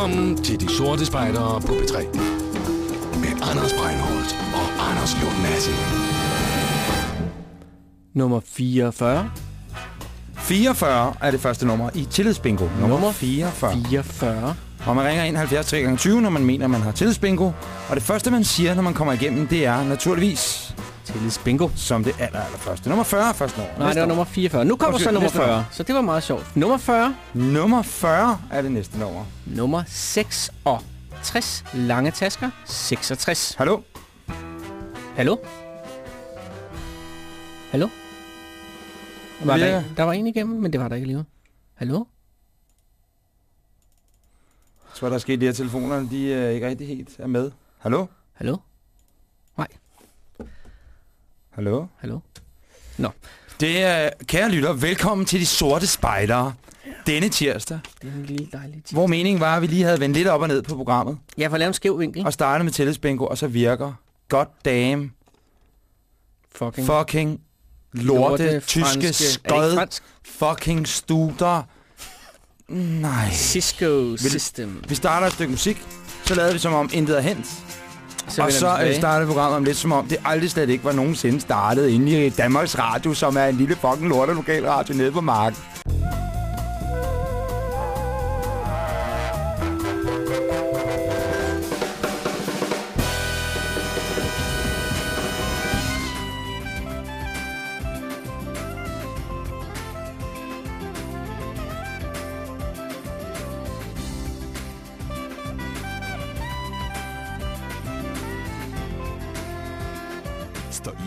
Velkommen til De Sorte Spejdere på P3. Med Anders Breinholt og Anders Lund Madsen. Nummer 44. 44 er det første nummer i tillidsbingo. Nummer, Nummer 44. 44. Og man ringer ind 70 3 gange 20, når man mener, man har tillidsbingo. Og det første, man siger, når man kommer igennem, det er naturligvis Tillids bingo. som det aller, aller første. Nummer 40 er første nummer. Nej, det var nummer. nummer 44. Nu kommer Undskyld, så nummer næste nummer. 40. Så det var meget sjovt. Nummer 40. Nummer 40 er det næste nummer. Nummer 66. Lange tasker. 66. Hallo? Hallo? Hallo? Var Ja. der, der var en igennem, men det var der ikke lige. Hallo? Jeg tror, der er sket det her telefonerne, de øh, ikke rigtig helt er med. Hallo? Hallo? Hallo? Hallo? Det er, kære lytter, velkommen til De Sorte Spejdere. Denne tirsdag, Det er en lille dejlig tid. hvor meningen var, at vi lige havde vendt lidt op og ned på programmet. Jeg får lavet en skæv vinkel. Og startet med tillidsbingo, og så virker god damn Fucking. fucking lorte, tyske, franske- ikke skod, fransk? fucking studer. Nej. Cisco System. Vi starter et stykke musik, så lavede vi som om intet er hent. Så og så øh, startede programmet om lidt som om, det aldrig slet ikke var nogensinde startet inde i Danmarks Radio, som er en lille fucking lorte lokalradio nede på marken.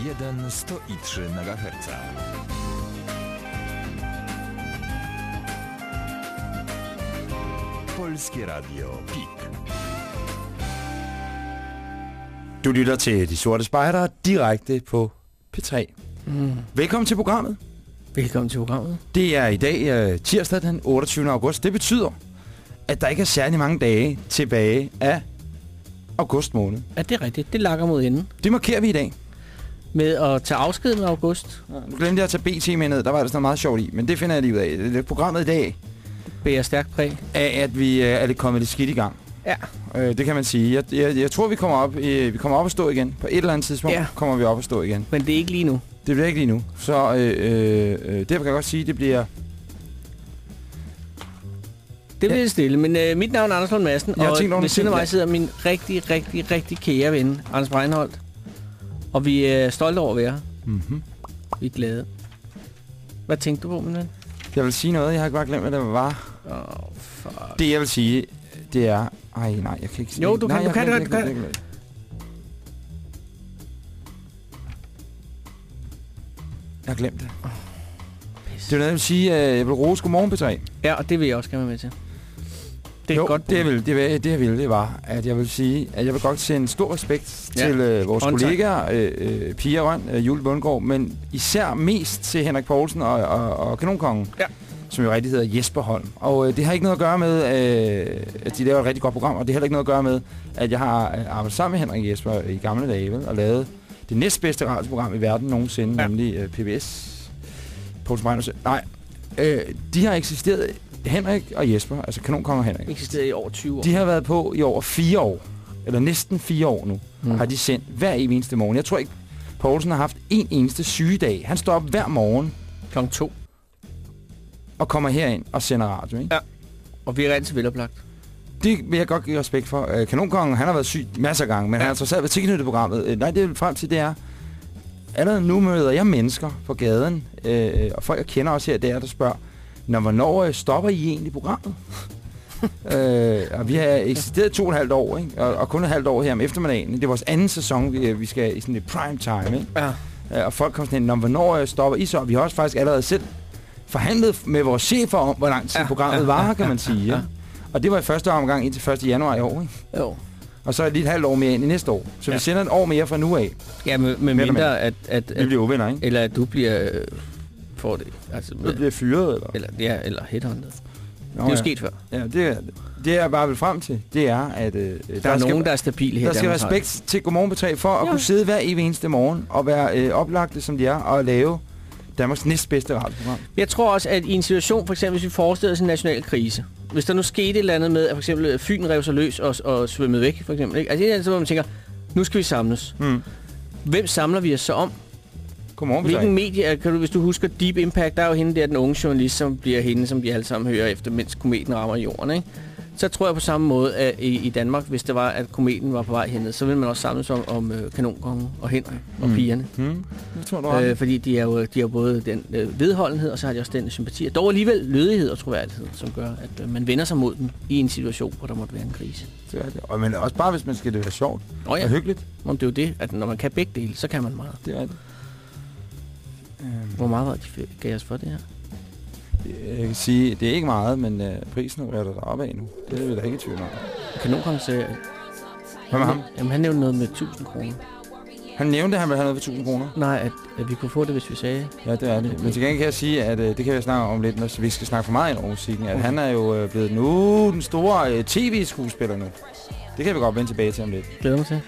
Sto jeden, sto i trzy megaherca. Polskie Radio PIK. Du lytter til De Sorte Spejdere direkte på P3. Mm. Velkommen til programmet. Velkommen til programmet. Det er i dag øh, tirsdag den 28. august. Det betyder, at der ikke er særlig mange dage tilbage af august måned. Er det rigtigt? Det lakker mod enden. Det markerer vi i dag. Med at tage afsked med august. Nu glemte jeg at tage BT med ned. Der var der sådan noget meget sjovt i. Men det finder jeg lige ud af. Det er programmet i dag Bærer stærkt præg. af, at vi øh, er lidt kommet lidt skidt i gang. Ja. Øh, det kan man sige. Jeg, jeg, jeg tror, vi kommer op, øh, vi kommer op at stå igen. På et eller andet tidspunkt Ja. kommer vi op at stå igen. Men det er ikke lige nu. Det bliver ikke lige nu. Så øh, øh, øh, det kan jeg godt sige, det bliver... Det bliver Ja. ja. stille. Men øh, mit navn er Anders Lund Madsen. Jeg og tænkt ved siden af mig ja. sidder min rigtig, rigtig, rigtig kære ven, Anders Breinholt. Og vi er stolte over at være. Mm-hmm. Vi er glade. Hvad tænkte du på, min ven? Jeg vil sige noget, jeg har bare glemt, hvad det var. Oh, fuck. Det jeg vil sige, det er... Ej, nej, jeg kan ikke sige Jo, du nej, kan, du kan, glemt du kan, jeg glemt det, har glemt det. Pis. Det er noget, jeg vil sige, at jeg vil rose Godmorgen P3. Ja, og det vil jeg også gerne være med til. Det er jo, godt det vil, det, vil, det jeg ville, det var, at jeg vil sige, at jeg vil godt sende stor respekt Ja. til øh, vores Håndtag. kollegaer, øh, øh, Pia Røn, øh, Julie Bundgaard, men især mest til Henrik Poulsen og, og, og Kanonkongen, Ja. som jo rigtig hedder Jesper Holm. Og øh, det har ikke noget at gøre med, øh, at de laver et rigtig godt program, og det har heller ikke noget at gøre med, at jeg har øh, arbejdet sammen med Henrik Jesper i gamle dage, vel, og lavet det næstbedste radioprogram i verden nogensinde, ja. Nemlig øh, PBS. Poulsen. Nej, øh, de har eksisteret, Henrik og Jesper, altså Kanonkongen og Henrik, eksisteret i over 20 år. de har været på i over fire år. Eller næsten fire år nu. Mm. Har de sendt hver evig eneste morgen. Jeg tror ikke, Poulsen har haft en eneste sygedag. Han står op hver morgen Klokken 2. og kommer herind og sender radio. Ikke? Ja. Og vi er altid veloplagt. Det vil jeg godt give respekt for. Øh, Kanonkongen, han har været syg masser af gange, men ja. han har trods alt været tilknyttet til programmet. Øh, nej, det jeg vil frem til, det er, allerede nu møder jeg mennesker på gaden, øh, og folk jeg kender også her, det er, der spørger, Nå, hvornår øh, stopper I egentlig programmet? øh, og vi har eksisteret to og et halvt år, ikke? Og, og kun et halvt år her om eftermiddagen. Det er vores anden sæson, vi, vi skal i sådan et prime time. Ikke? Ja. Øh, og folk kommer sådan ind, Nå, hvornår øh, stopper I så? Og vi har også faktisk allerede selv forhandlet med vores chefer om, hvor lang tid Ja, programmet ja, var, ja, kan man sige. ja. Ikke? Og det var i første omgang indtil 1. januar i år. Ikke? Jo. Og så er det lige et halvt år mere ind i næste år. Så ja. Ja. vi sender et år mere fra nu af. Ja, eller mindre, at, at, Vi at, bliver uvenner, ikke? eller at du bliver... Øh, får det. Altså, med, bliver fyret, eller? eller, ja, eller headhunted. Nå, Det er jo ja. sket før. Ja, det, er, det jeg bare vil frem til, det er, at øh, Der, der, er skal, nogen, der er stabile her. der skal respekt til Godmorgen på 3 for at Ja. kunne sidde hver evig eneste morgen og være øh, oplagte, som de er, og lave Danmarks næstbedste radioprogram. Jeg tror også, at i en situation, for eksempel hvis vi forestiller os en national krise, hvis der nu skete et eller andet med, at for eksempel øh, Fyn rev sig løs og, og svømmede væk, for eksempel. Ikke? Altså, det er så, hvor man tænker, nu skal vi samles. Mm. Hvem samler vi os så om? Godmorgen, Hvilken medie, kan du, hvis du husker Deep Impact, der er jo hende der, den unge journalist, som bliver hende, som vi alle sammen hører efter, mens kometen rammer jorden, ikke? Så tror jeg på samme måde, at i, i Danmark, hvis det var, at kometen var på vej herned, så ville man også samles om, om øh, kanonkongen og Henrik og Mm. pigerne. Hmm? Det tror du øh, Øh, fordi de er jo, de har både den øh, vedholdenhed, og så har de også den sympati. Og dog alligevel lødighed og troværdighed, som gør, at øh, man vender sig mod dem i en situation, hvor der måtte være en krise. det er det. Og, men også bare, hvis man skal det være sjovt og ja, hyggeligt. om det er jo det, at når man kan begge dele, så kan man meget. Det er det. Øhm, Hvor meget var de gav os for det her? Jeg kan sige, det er ikke meget, men øh, prisen er der opad nu. Det er vi da ikke i tvivl om. Kanonkongen sagde, Hvad med ham? Jamen, han nævnte noget med 1000 kroner. Han nævnte, at han ville have noget for 1000 kroner. Nej, at, at vi kunne få det, hvis vi sagde... Ja, det er det. Men til gengæld kan jeg sige, at øh, det kan vi snakke om lidt, når vi skal snakke for meget ind over musikken. At Okay. han er jo øh, blevet nu den store øh, tv-skuespiller nu. Det kan vi godt vende tilbage til om lidt. Glæder mig til.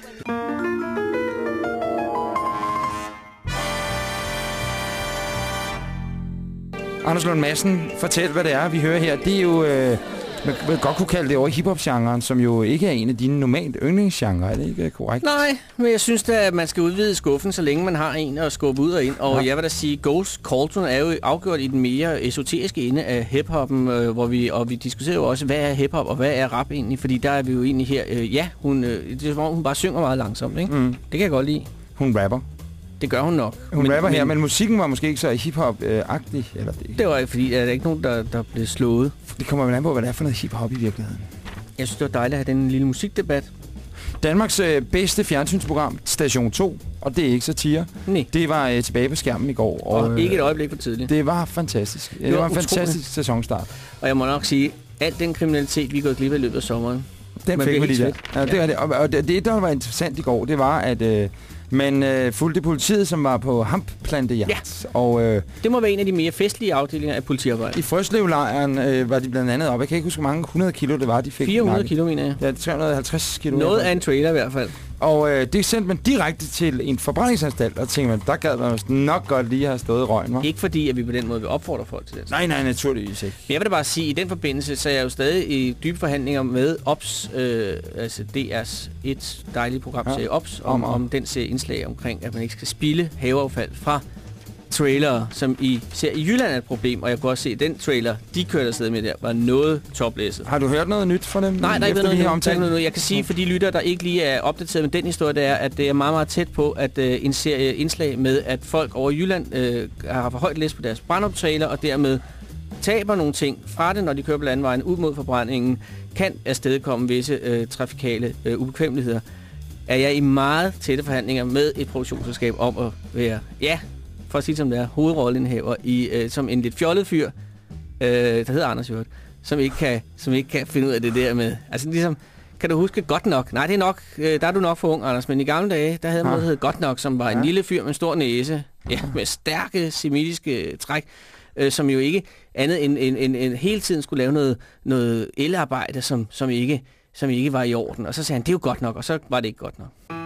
Anders Lund Madsen, fortæl, hvad det er, vi hører her. Det er jo, øh, man vil godt kunne kalde det over hiphop-genren, som jo ikke er en af dine normalt yndlingsgenre. Er det ikke korrekt? Nej, men jeg synes da, at man skal udvide skuffen, så længe man har en at skubbe ud og ind. Og Ja. jeg vil da sige, Ghost Colton er jo afgjort i den mere esoteriske ende af hiphoppen, øh, hvor vi, og vi diskuterer jo også, hvad er hiphop og hvad er rap egentlig? Fordi der er vi jo egentlig her, øh, ja, hun, øh, det er hun bare synger meget langsomt, ikke? Mm. Det kan jeg godt lide. Hun rapper. Det gør hun nok. Hun men, rapper her, men musikken var måske ikke så hiphop-agtig. Eller det. Det var ikke, fordi der er ikke nogen, der, der blev slået. det kommer vel an på, hvad det er for noget hiphop i virkeligheden. Jeg synes, det var dejligt at have den lille musikdebat. Danmarks øh, bedste fjernsynsprogram, Station 2, og det er ikke satire. Nej, Det var øh, tilbage på skærmen i går. og, og øh, ikke et øjeblik for tidligt. Det var fantastisk. Det, var det var en utroligt. fantastisk sæsonstart. Og jeg må nok sige, al den kriminalitet, vi gået glip af i løbet af sommeren, Den Man fik vi lige der. Ja, det, er det. Og, og det, det, der var interessant i går, det var, at øh, man øh, fulgte politiet, som var på hampplantejagt. Ja. Og øh, det må være en af de mere festlige afdelinger af politiarbejde. i Frøslevlejren øh, var de blandt andet op. Jeg kan ikke huske, hvor mange 100 kilo det var, de fik. 400 nakket. kilo, mener jeg. Ja, 350 kilo. Noget af en trailer i hvert fald. Og øh, det sendte man direkte til en forbrændingsanstalt, og tænkte man, der gad man nok godt lige have stået i røgen, hva'? Ikke fordi, at vi på den måde vil opfordre folk til det. Nej, nej, naturligvis ikke. Men jeg vil da bare sige, at i den forbindelse, så er jeg jo stadig i dybe forhandlinger med OPS, øh, altså DR's et dejligt program, Ja. ja. OPS, om, Om- om. om den serie indslag omkring, at man ikke skal spilde haveaffald fra trailere, som I ser i Jylland er et problem, og jeg kunne også se, at den trailer, de kørte afsted med der, var noget toplæsset. Har du hørt noget nyt fra dem? Nej, der er ikke noget, omtalt? ikke noget. Jeg kan sige for de lytter, der ikke lige er opdateret med den historie, det er, at det er meget, meget tæt på, at øh, en serie indslag med, at folk over Jylland øh, har for højt læs på deres brandoptaler, og dermed taber nogle ting fra det, når de kører på landvejen ud mod forbrændingen, kan afstedkomme visse øh, trafikale øh, ubekvemmeligheder. Er jeg i meget tætte forhandlinger med et produktionsselskab om at være, ja, for at sige som det er, hovedrollenhaver i, øh, som en lidt fjollet fyr, øh, der hedder Anders Hjort, som ikke, kan, som ikke kan finde ud af det der med, altså ligesom, kan du huske godt nok? Nej, det er nok, øh, der er du nok for ung, Anders, men i gamle dage, der havde man Ah. noget, der hed godt nok, som var en Ja. lille fyr med en stor næse, ja, med stærke semitiske træk, øh, som jo ikke andet end, end, end, end hele tiden skulle lave noget, noget elarbejde, som, som, ikke, som ikke var i orden. Og så sagde han, det er jo godt nok, og så var det ikke godt nok.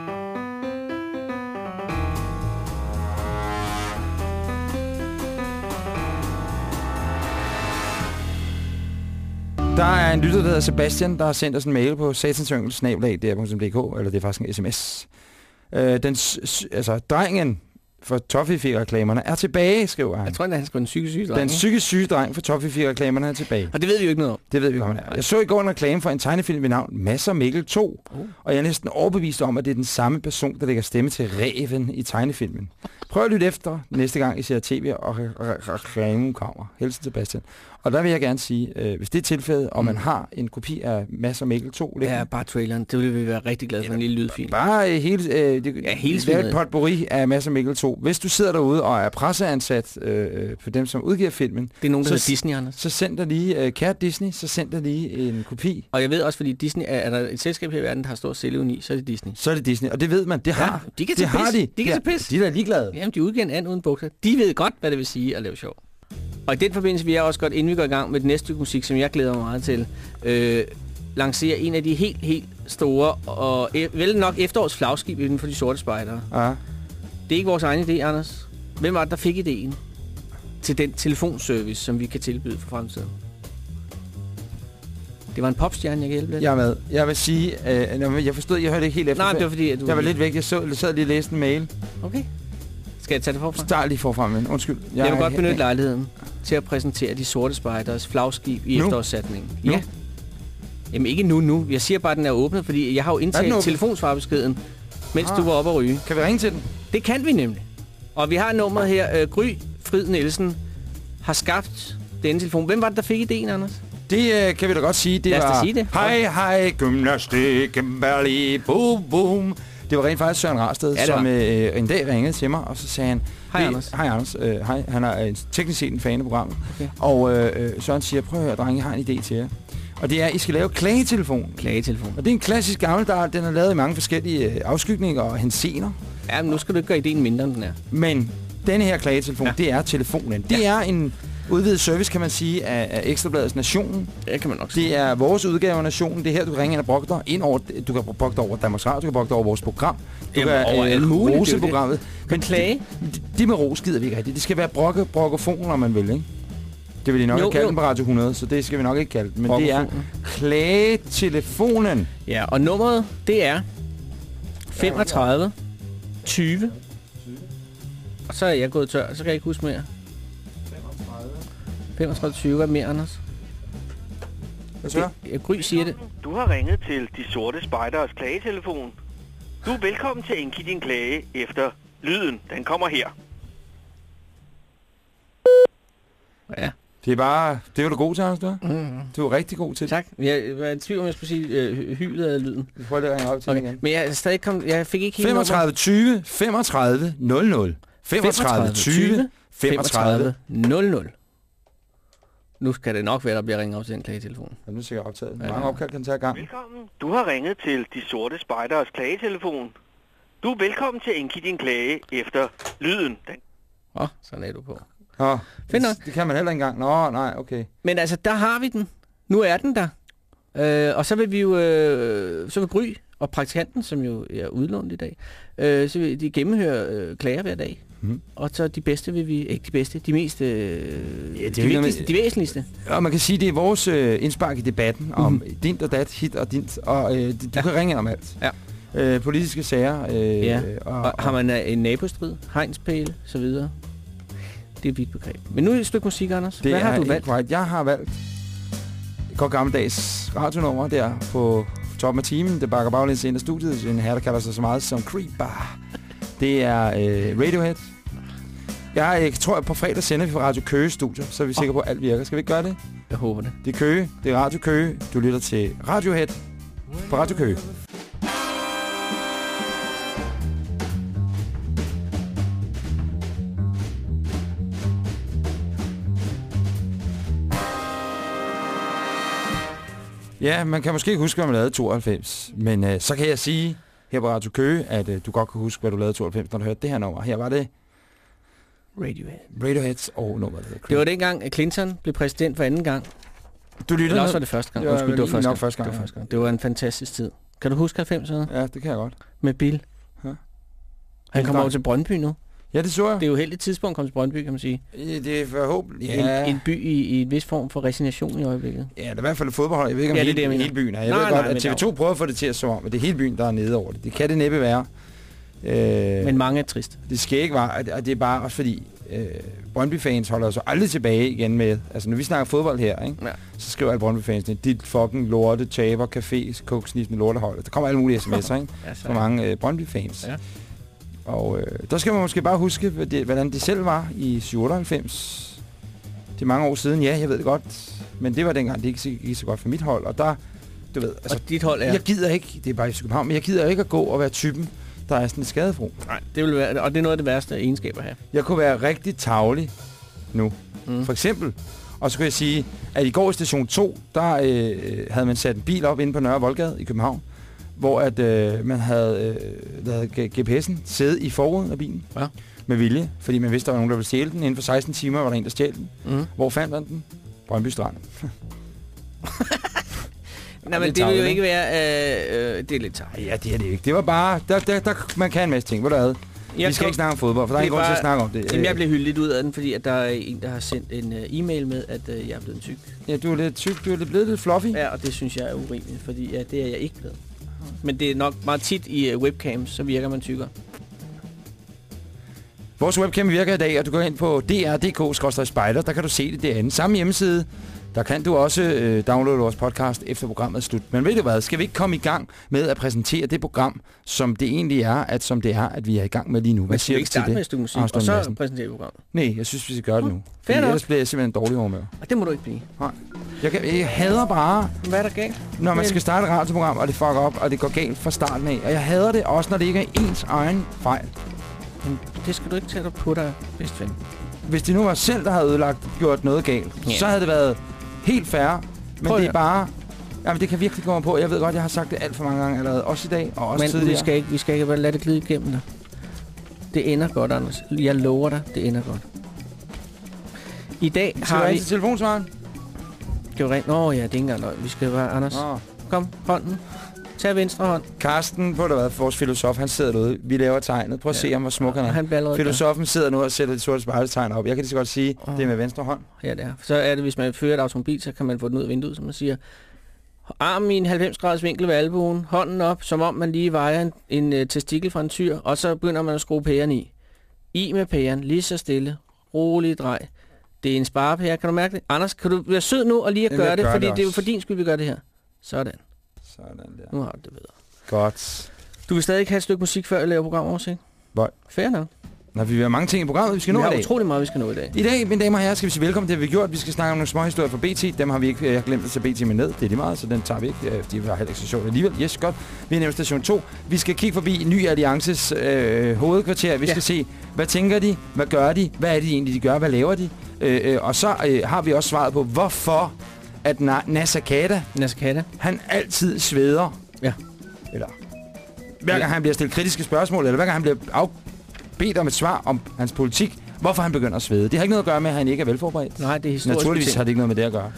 Der er en lytter, der hedder Sebastian, der har sendt os en mail på satansyngel.dk, eller det er faktisk en sms. Øh, den, altså, drengen for Toffifee-reklamerne er tilbage, skriver han. Jeg tror, at han skulle en psykisk syg dreng, Den ikke? psykisk syge dreng for Toffifee-reklamerne er tilbage. Og det ved vi jo ikke noget om. Det ved vi han er. Jeg så i går en reklame for en tegnefilm ved navn Masser Mikkel 2, Oh. og jeg er næsten overbevist om, at det er den samme person, der lægger stemme til Reven i tegnefilmen. Prøv at lytte efter næste gang, I ser tv, og re- re- reklamen kommer. Hilsen Sebastian. Og der vil jeg gerne sige, øh, hvis det er tilfældet, og man Mm. har en kopi af Masser Mikkel 2, Det er bare traileren. Det ville vi være rigtig glade for en lille lydfil. Bare øh, hele, øh, det, Ja, hele svineriet. et potpourri af Masser Mikkel 2. Hvis du sidder derude og er presseansat øh, på dem, som udgiver filmen, Det er nogen, der Så Disney, Anders. så send dig lige, øh, kære Disney, så send dig lige en kopi. Og jeg ved også, fordi Disney er, er der et selskab her i verden, der har stor selvevni, så er det Disney. Så er det Disney, og det ved man, det har. de kan det tage har pis. de. De kan ja, pis. De er da ligeglade. Jamen, de udgiver en and uden bukser. De ved godt, hvad det vil sige at lave sjov. Og i den forbindelse vil jeg også godt, inden vi går i gang med det næste stykke musik, som jeg glæder mig meget til, øh, lancere en af de helt, helt store og e- vel nok efterårs flagskib inden for de sorte spejdere. Ja. Det er ikke vores egen idé, Anders. Hvem var det, der fik ideen? til den telefonservice, som vi kan tilbyde for fremtiden. Det var en popstjerne, jeg kan hjælpe lidt. Jeg er med. Jeg vil sige, øh, jeg forstod, jeg hørte ikke helt efter. Nej, det var fordi, at du... Jeg var lidt væk. Jeg så, jeg sad lige og læste en mail. Okay. Skal jeg tage det forfra? Start lige forfra, men undskyld. Jeg, jeg vil godt benytte lejligheden til at præsentere de sorte spejders flagskib i Nu? efterårssætningen. Nu? Ja. Jamen ikke nu, nu. Jeg siger bare, at den er åbnet, fordi jeg har jo åbnet? telefonsvarbeskeden, mens Ah. du var oppe at ryge. Kan vi ringe til den? Det kan vi nemlig. Og vi har nummeret her. Øh, Gry Frid Nielsen har skabt denne telefon. Hvem var det, der fik idéen, Anders? Det øh, kan vi da godt sige. Det Lad os var, sige det. Hej, hej, gymnastik, Kimberly, boom, boom. Det var rent faktisk Søren Rarsted, Ja, som øh, en dag ringede til mig, og så sagde han... Hej, "Ved- Anders." Hej, Anders. Øh, hej, han er øh, teknisk set en fan af programmet. Okay. Og øh, øh, Søren siger, prøv at høre, drenge, jeg har en idé til jer. Og det er, at I skal lave klagetelefon. Klagetelefon. Og det er en klassisk gammel, der den er lavet i mange forskellige øh, afskygninger og hensener. Ja, men nu skal du ikke gøre ideen mindre, end den er. Men denne her klagetelefon, Ja. ja. det er telefonen. Det er en udvidet service, kan man sige, af, af Ekstrabladets Nationen. Det kan man nok sige. Det er vores udgave af Nationen. Det er her, du kan ringe ind og brokke dig. Ind over, du kan brokke dig over Danmarks Radio, du kan brokke dig over vores program. Du Jamen, kan over alle mulige, rose programmet. Men klage? Det, det med ros gider vi ikke rigtigt. Det skal være brokke, brokkofon, når man vil, ikke? Det vil de nok Jo, ikke kalde jo. den på Radio 100, så det skal vi nok ikke kalde den. Men det er klagetelefonen. Ja, og nummeret, det er 35 20. Og så er jeg gået tør, så kan jeg ikke huske mere. 35 20, hvad mere, Anders? Hvad? Jeg Gry siger det. Du har ringet til De Sorte Spejders klagetelefon. Du er velkommen til at indgive din klage efter lyden. Den kommer her. Ja, Det er bare... Det var du god til, Anders, du er. mm, Du er rigtig god til det. tak. Jeg var i tvivl, om jeg skulle sige øh, hylet af lyden. Vi prøver lige at ringe op til okay. Okay. igen. Men jeg, er stadig kom, jeg fik ikke helt 35 20 35 00. 35 20 35 00. Nu skal det nok være, der bliver ringet op til den klagetelefon. Ja, nu skal jeg optaget. Hvor Ja. mange opkald kan tage i gang? Velkommen. Du har ringet til De Sorte Spejders klagetelefon. Du er velkommen til at indgive din klage efter lyden. Den Åh, oh, sådan er du på. Nå, nok. det, det kan man heller ikke engang. Nå, nej, okay. Men altså, der har vi den. Nu er den der. Øh, og så vil vi jo, øh, så vil Gry og praktikanten, som jo er udlånt i dag, øh, så vil de gennemhøre øh, klager hver dag. Mhm. Og så de bedste vil vi, ikke de bedste, de mest, øh, er de, jo ikke vigtigste, de væsentligste. Og man kan sige, det er vores øh, indspark i debatten mm. om Mhm. dint og dat, hit og dint. Og øh, du Ja. ja. kan ringe ind om alt. Ja. Øh, politiske sager. Øh, Ja. Og, Og har man øh, en nabostrid, hegnspæle, så videre. Det er et vidt begreb. Men nu er et stykke musik, Anders. det Hvad har du valgt? Right. Jeg har valgt et godt gammeldags radionummer der på toppen af timen. Det bakker baglæns ind af studiet. En herre, der kalder sig så meget som Creeper. Det er øh, Radiohead. Jeg øh, tror, at på fredag sender vi fra Radio Køge Studio, så er vi sikre på, at alt virker. Skal vi ikke gøre det? Jeg håber det. Det er Køge. Det er Radio Køge. Du lytter til Radiohead på Radio Køge. Ja, man kan måske ikke huske, hvad man lavede i 92. Men øh, så kan jeg sige her på Radio Køge, at øh, du godt kan huske, hvad du lavede i 92, når du hørte det her nummer. Her var det Radiohead. Radiohead og nummeret. Det var dengang, at Clinton blev præsident for anden gang. Du lytter Eller også var det første gang. Det var Undskyld, det var første nok gang. første gang, Det var ja. første gang. Det var en fantastisk tid. Kan du huske 90'erne Ja, det kan jeg godt. med Bill? Ja. Han kommer over til Brøndby nu. Ja, det så jeg. Det er jo heldigt tidspunkt at komme til Brøndby, kan man sige. Det, er forhåbentlig. Ja. Ja, En, en by i, i en vis form for resignation i øjeblikket. ja, det er i hvert fald et fodboldhold. Jeg ved ikke, om Ja, ja, det er hele, det, jeg hele byen er. Jeg Nej, ved nej, godt, men at der- TV2 prøver at få det til at som om, at det er hele byen, der er nede over det. Det kan det næppe være. Øh, Men mange er trist. det skal ikke være, og det er bare også fordi, øh, Brøndby-fans holder så aldrig tilbage igen med, altså når vi snakker fodbold her, ikke? Ja. så skriver alle Brøndby-fansene, dit fucking lorte, taber, café, koksnissende lortehold. Der kommer alle mulige sms'er, ikke? Altså, For mange øh, Brøndby-fans. Ja. Og øh, der skal man måske bare huske, hvad det, hvordan det selv var i 97. Det er mange år siden, ja, jeg ved det godt. Men det var dengang, det ikke så- gik så godt for mit hold. Og der, du ved, altså, og dit hold er... jeg gider ikke, det er bare i København, men jeg gider ikke at gå og være typen, der er sådan en skadefro. Nej, det vil være, og det er noget af det værste egenskaber her. Jeg kunne være rigtig tavlig nu. Mm. For eksempel. Og så kan jeg sige, at i går i station 2, der øh, havde man sat en bil op inde på Nørre Voldgade i København, hvor at øh, man havde øh, lavet G- GPS'en sidde i forruden af bilen. Ja. Med vilje, fordi man vidste, der var nogen, der ville stjæle den. Inden for 16 timer var der en, der stjal den. Mm. Hvor fandt man den? Brøndby Strand. Nej, men det vil jo ikke være... Øh, øh, det er lidt tarveligt. Ja, det er det ikke. Det var bare, der, der, der, man kan en masse ting. Ved du hvad? Jeg vi skal ikke snakke om fodbold, for der er Det ingen grund til at snakke om det. Jamen, jeg Øh, blev hyldet lidt ud af den, fordi at der er en, der har sendt en uh, e-mail med, at uh, jeg er blevet en tyk. Ja, du er lidt tyk, du er lidt blevet lidt fluffy. Ja, og det synes jeg er urimeligt, fordi ja, det er jeg ikke blevet. Men det er nok meget tit i øh, webcams, så virker man tykkere. Vores webcam virker i dag, og du går ind på dr.dk-spider, der kan du se det derinde. Samme hjemmeside, der kan du også øh, downloade vores podcast efter programmet er slut. Men ved du hvad, skal vi ikke komme i gang med at præsentere det program, som det egentlig er, at som det er, at vi er i gang med lige nu? Hvad Men siger vi ikke starte med det? et stykke musik, og så præsentere programmet? Nej, jeg synes, vi skal gøre det nu. fair nok. ellers bliver jeg simpelthen dårlig humør. Og det må du ikke blive. Jeg, kan, jeg hader bare, Hvad er der galt? når man skal starte et radioprogram, og det fucker op, og det går galt fra starten af. Og jeg hader det også, når det ikke er ens egen fejl. Men det skal du ikke tage dig på dig, bedst ven. Hvis det nu var selv, der havde ødelagt gjort noget galt, Ja. så havde det været helt fair. Men det er bare... Jamen, det kan virkelig komme på. Jeg ved godt, jeg har sagt det alt for mange gange allerede. Også i dag, og også Men tidligere. vi skal, ikke, vi skal ikke bare lade det glide igennem dig. Det ender godt, Anders. Jeg lover dig, det ender godt. I dag Skal har vi... til telefonsvaren? Skal vi ringe? Nå ja, det er ikke engang løgn. Vi skal bare... Anders, Nå. kom, hånden. Tag venstre hånd. Karsten, på der hvad, vores filosof, han sidder derude. Vi laver tegnet. Prøv at Ja. se ham, hvor smuk han er. Han bliver allerede Filosofen sidder nu og sætter de sorte spejletegn op. Jeg kan lige så godt sige, Åh. det er med venstre hånd. Ja, det er. Så er det, hvis man fører et automobil, så kan man få den ud af vinduet, som man siger. Armen i en 90 graders vinkel ved albuen, hånden op, som om man lige vejer en, en uh, testikel fra en tyr, og så begynder man at skrue pæren i. I med pæren, lige så stille, rolig drej. Det er en sparepære, kan du mærke det? Anders, kan du være sød nu og lige at Jamen, gøre det, gør fordi det det er jo for din skyld, vi gør det her. Sådan. Sådan der. Nu har du det bedre. Godt. Du vil stadig ikke have et stykke musik, før jeg laver programoversigt? Nej. Fair nok. Nå, vi har mange ting i programmet, vi skal nå vi i har dag. utrolig meget, vi skal nå i dag. I dag, mine damer og herrer, skal vi sige velkommen. Det har vi gjort. Vi skal snakke om nogle små historier fra BT. Dem har vi ikke jeg har glemt at tage BT med ned. Det er lige meget, så den tager vi ikke. Øh, De var heller ikke så sjovt alligevel. Yes, godt. Vi er nemlig station 2. Vi skal kigge forbi Ny Alliances øh, hovedkvarter. Vi Ja. skal se, hvad tænker de? Hvad gør de? Hvad er det egentlig, de gør? Hvad laver de? Øh, øh, og så øh, har vi også svaret på, hvorfor at Na- Nasser Kata, Nasakata. han altid sveder. Ja. Eller hver gang han bliver stillet kritiske spørgsmål, eller hver gang han bliver af- bedt om et svar om hans politik, hvorfor han begynder at svede. Det har ikke noget at gøre med, at han ikke er velforberedt. Nej, det er historisk. Naturligvis har det ikke noget med det at gøre.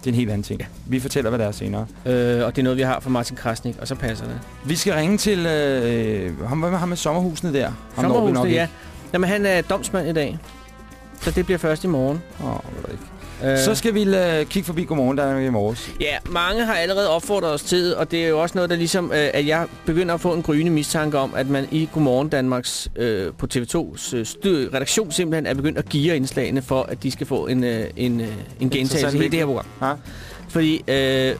Det er en helt anden ting. Vi fortæller, hvad der er senere. Øh, og det er noget, vi har fra Martin Krasnik, og så passer det. Vi skal ringe til øh, ham, hvad med ham med sommerhusene der? Ham når vi nok Sommerhusene, ikke. ja. Jamen, han er domsmand i dag. Så det bliver først i morgen. Åh, ved du ikke. Øh, Så skal vi øh, kigge forbi Godmorgen, der er i morges. Ja, mange har allerede opfordret os til, og det er jo også noget, der ligesom, øh, at jeg begynder at få en gryende mistanke om, at man i Godmorgen Danmarks øh, på TV2's øh, stø- redaktion simpelthen er begyndt at give indslagene for, at de skal få en, øh, en, øh, en gentagelse i det her program. Ja. Fordi, øh,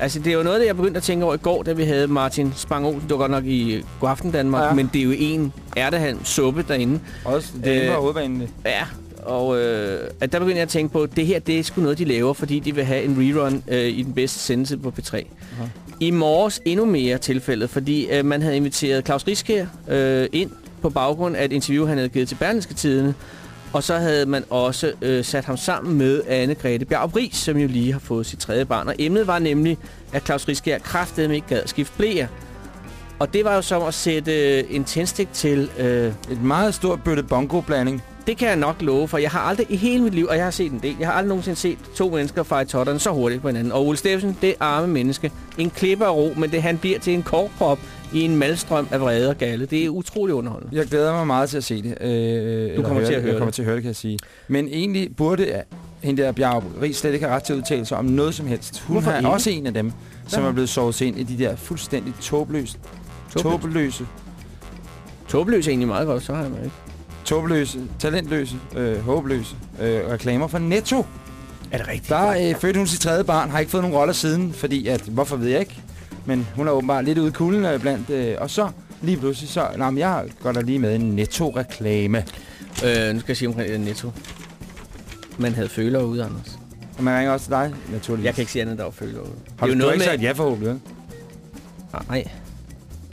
altså det er jo noget, jeg begyndte at tænke over i går, da vi havde Martin Spang Olsen, det var godt nok i Godaften Danmark, Ja. men det er jo en ærtehalm suppe derinde. Også det Øh, øh, hovedbanen. Ja, og øh, at der begyndte jeg at tænke på, at det her, det er sgu noget, de laver, fordi de vil have en rerun øh, i den bedste sendelse på P3. I morges endnu mere tilfældet, fordi øh, man havde inviteret Claus Riskær øh, ind på baggrund af et interview, han havde givet til Berlingske Tidene. Og så havde man også øh, sat ham sammen med Anne-Grethe Bjarup Ries, som jo lige har fået sit tredje barn. Og emnet var nemlig, at Claus Riskær kraftedeme ikke gad skifte blæer. Og det var jo som at sætte øh, en tændstik til... Øh, Et meget stort bøtte bongo-blanding. Det kan jeg nok love, for jeg har aldrig i hele mit liv, og jeg har set en del, jeg har aldrig nogensinde set to mennesker fejre totterne så hurtigt på hinanden. Og Ole Steffensen, det arme menneske. En klipper af ro, men det han bliver til en korprop i en malstrøm af vrede og galle. Det er utrolig underholdende. Jeg glæder mig meget til at se det. Øh, eller kommer til at høre Jeg kommer det. til at høre det, kan jeg sige. Men egentlig burde hende der Bjarup Ries slet ikke have ret til at udtale sig om noget som helst. Hun Hvorfor er ikke? også en af dem, som er blevet sovet ind i de der fuldstændig tåbløse, Tåbeløs. tåbeløse, Tåbeløs er egentlig meget godt, så har jeg mig ikke. Tåbeløse, talentløse, øh, håbløse øh, reklamer for Netto. Er det rigtigt? Der øh, fødte hun sit tredje barn, har ikke fået nogen roller siden, fordi at, hvorfor ved jeg ikke, men hun er åbenbart lidt ude i kulden øh, blandt, øh, og så lige pludselig så, nej, men jeg går der lige med en Netto-reklame. Øh, nu skal jeg sige omkring det netto. Man havde følere ude, Anders. Og man ringer også til dig, naturligvis. Jeg kan ikke sige andet, der var følere ude. Har du, det er jo noget ikke med... sagt ja forhåbentlig, vel? Nej,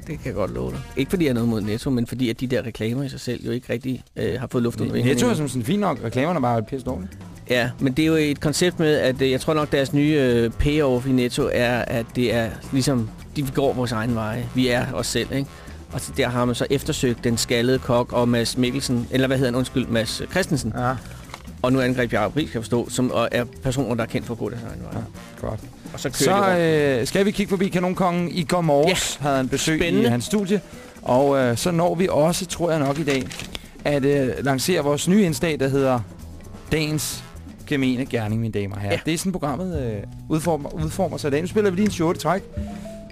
det kan jeg godt love dig. Ikke fordi jeg er noget mod Netto, men fordi at de der reklamer i sig selv jo ikke rigtig øh, har fået luft under Netto er som sådan fint nok. Reklamerne er bare pisse dårlige. Ja, men det er jo et koncept med, at øh, jeg tror nok, deres nye øh, payoff i Netto er, at det er ligesom, de går vores egen veje. Vi er os selv, ikke? Og så der har man så eftersøgt den skaldede kok og Mads Mikkelsen, eller hvad hedder han, undskyld, Mads Christensen. Ja, Og nu angreb Jacob Ries, kan jeg forstå, som er personer, der er kendt for at gå deres egen vej. Ja. godt. Og så kører de Så rundt. øh, skal vi kigge forbi Kanonkongen. I går morges ja. havde han besøg Spændende. i hans studie. Og øh, så når vi også, tror jeg nok i dag, at øh, lancere vores nye indslag, der hedder Dagens Gemene Gerning, mine damer og herrer. Ja. Det er sådan, programmet øh, udformer, udformer sig i dag. Nu spiller vi lige en short træk.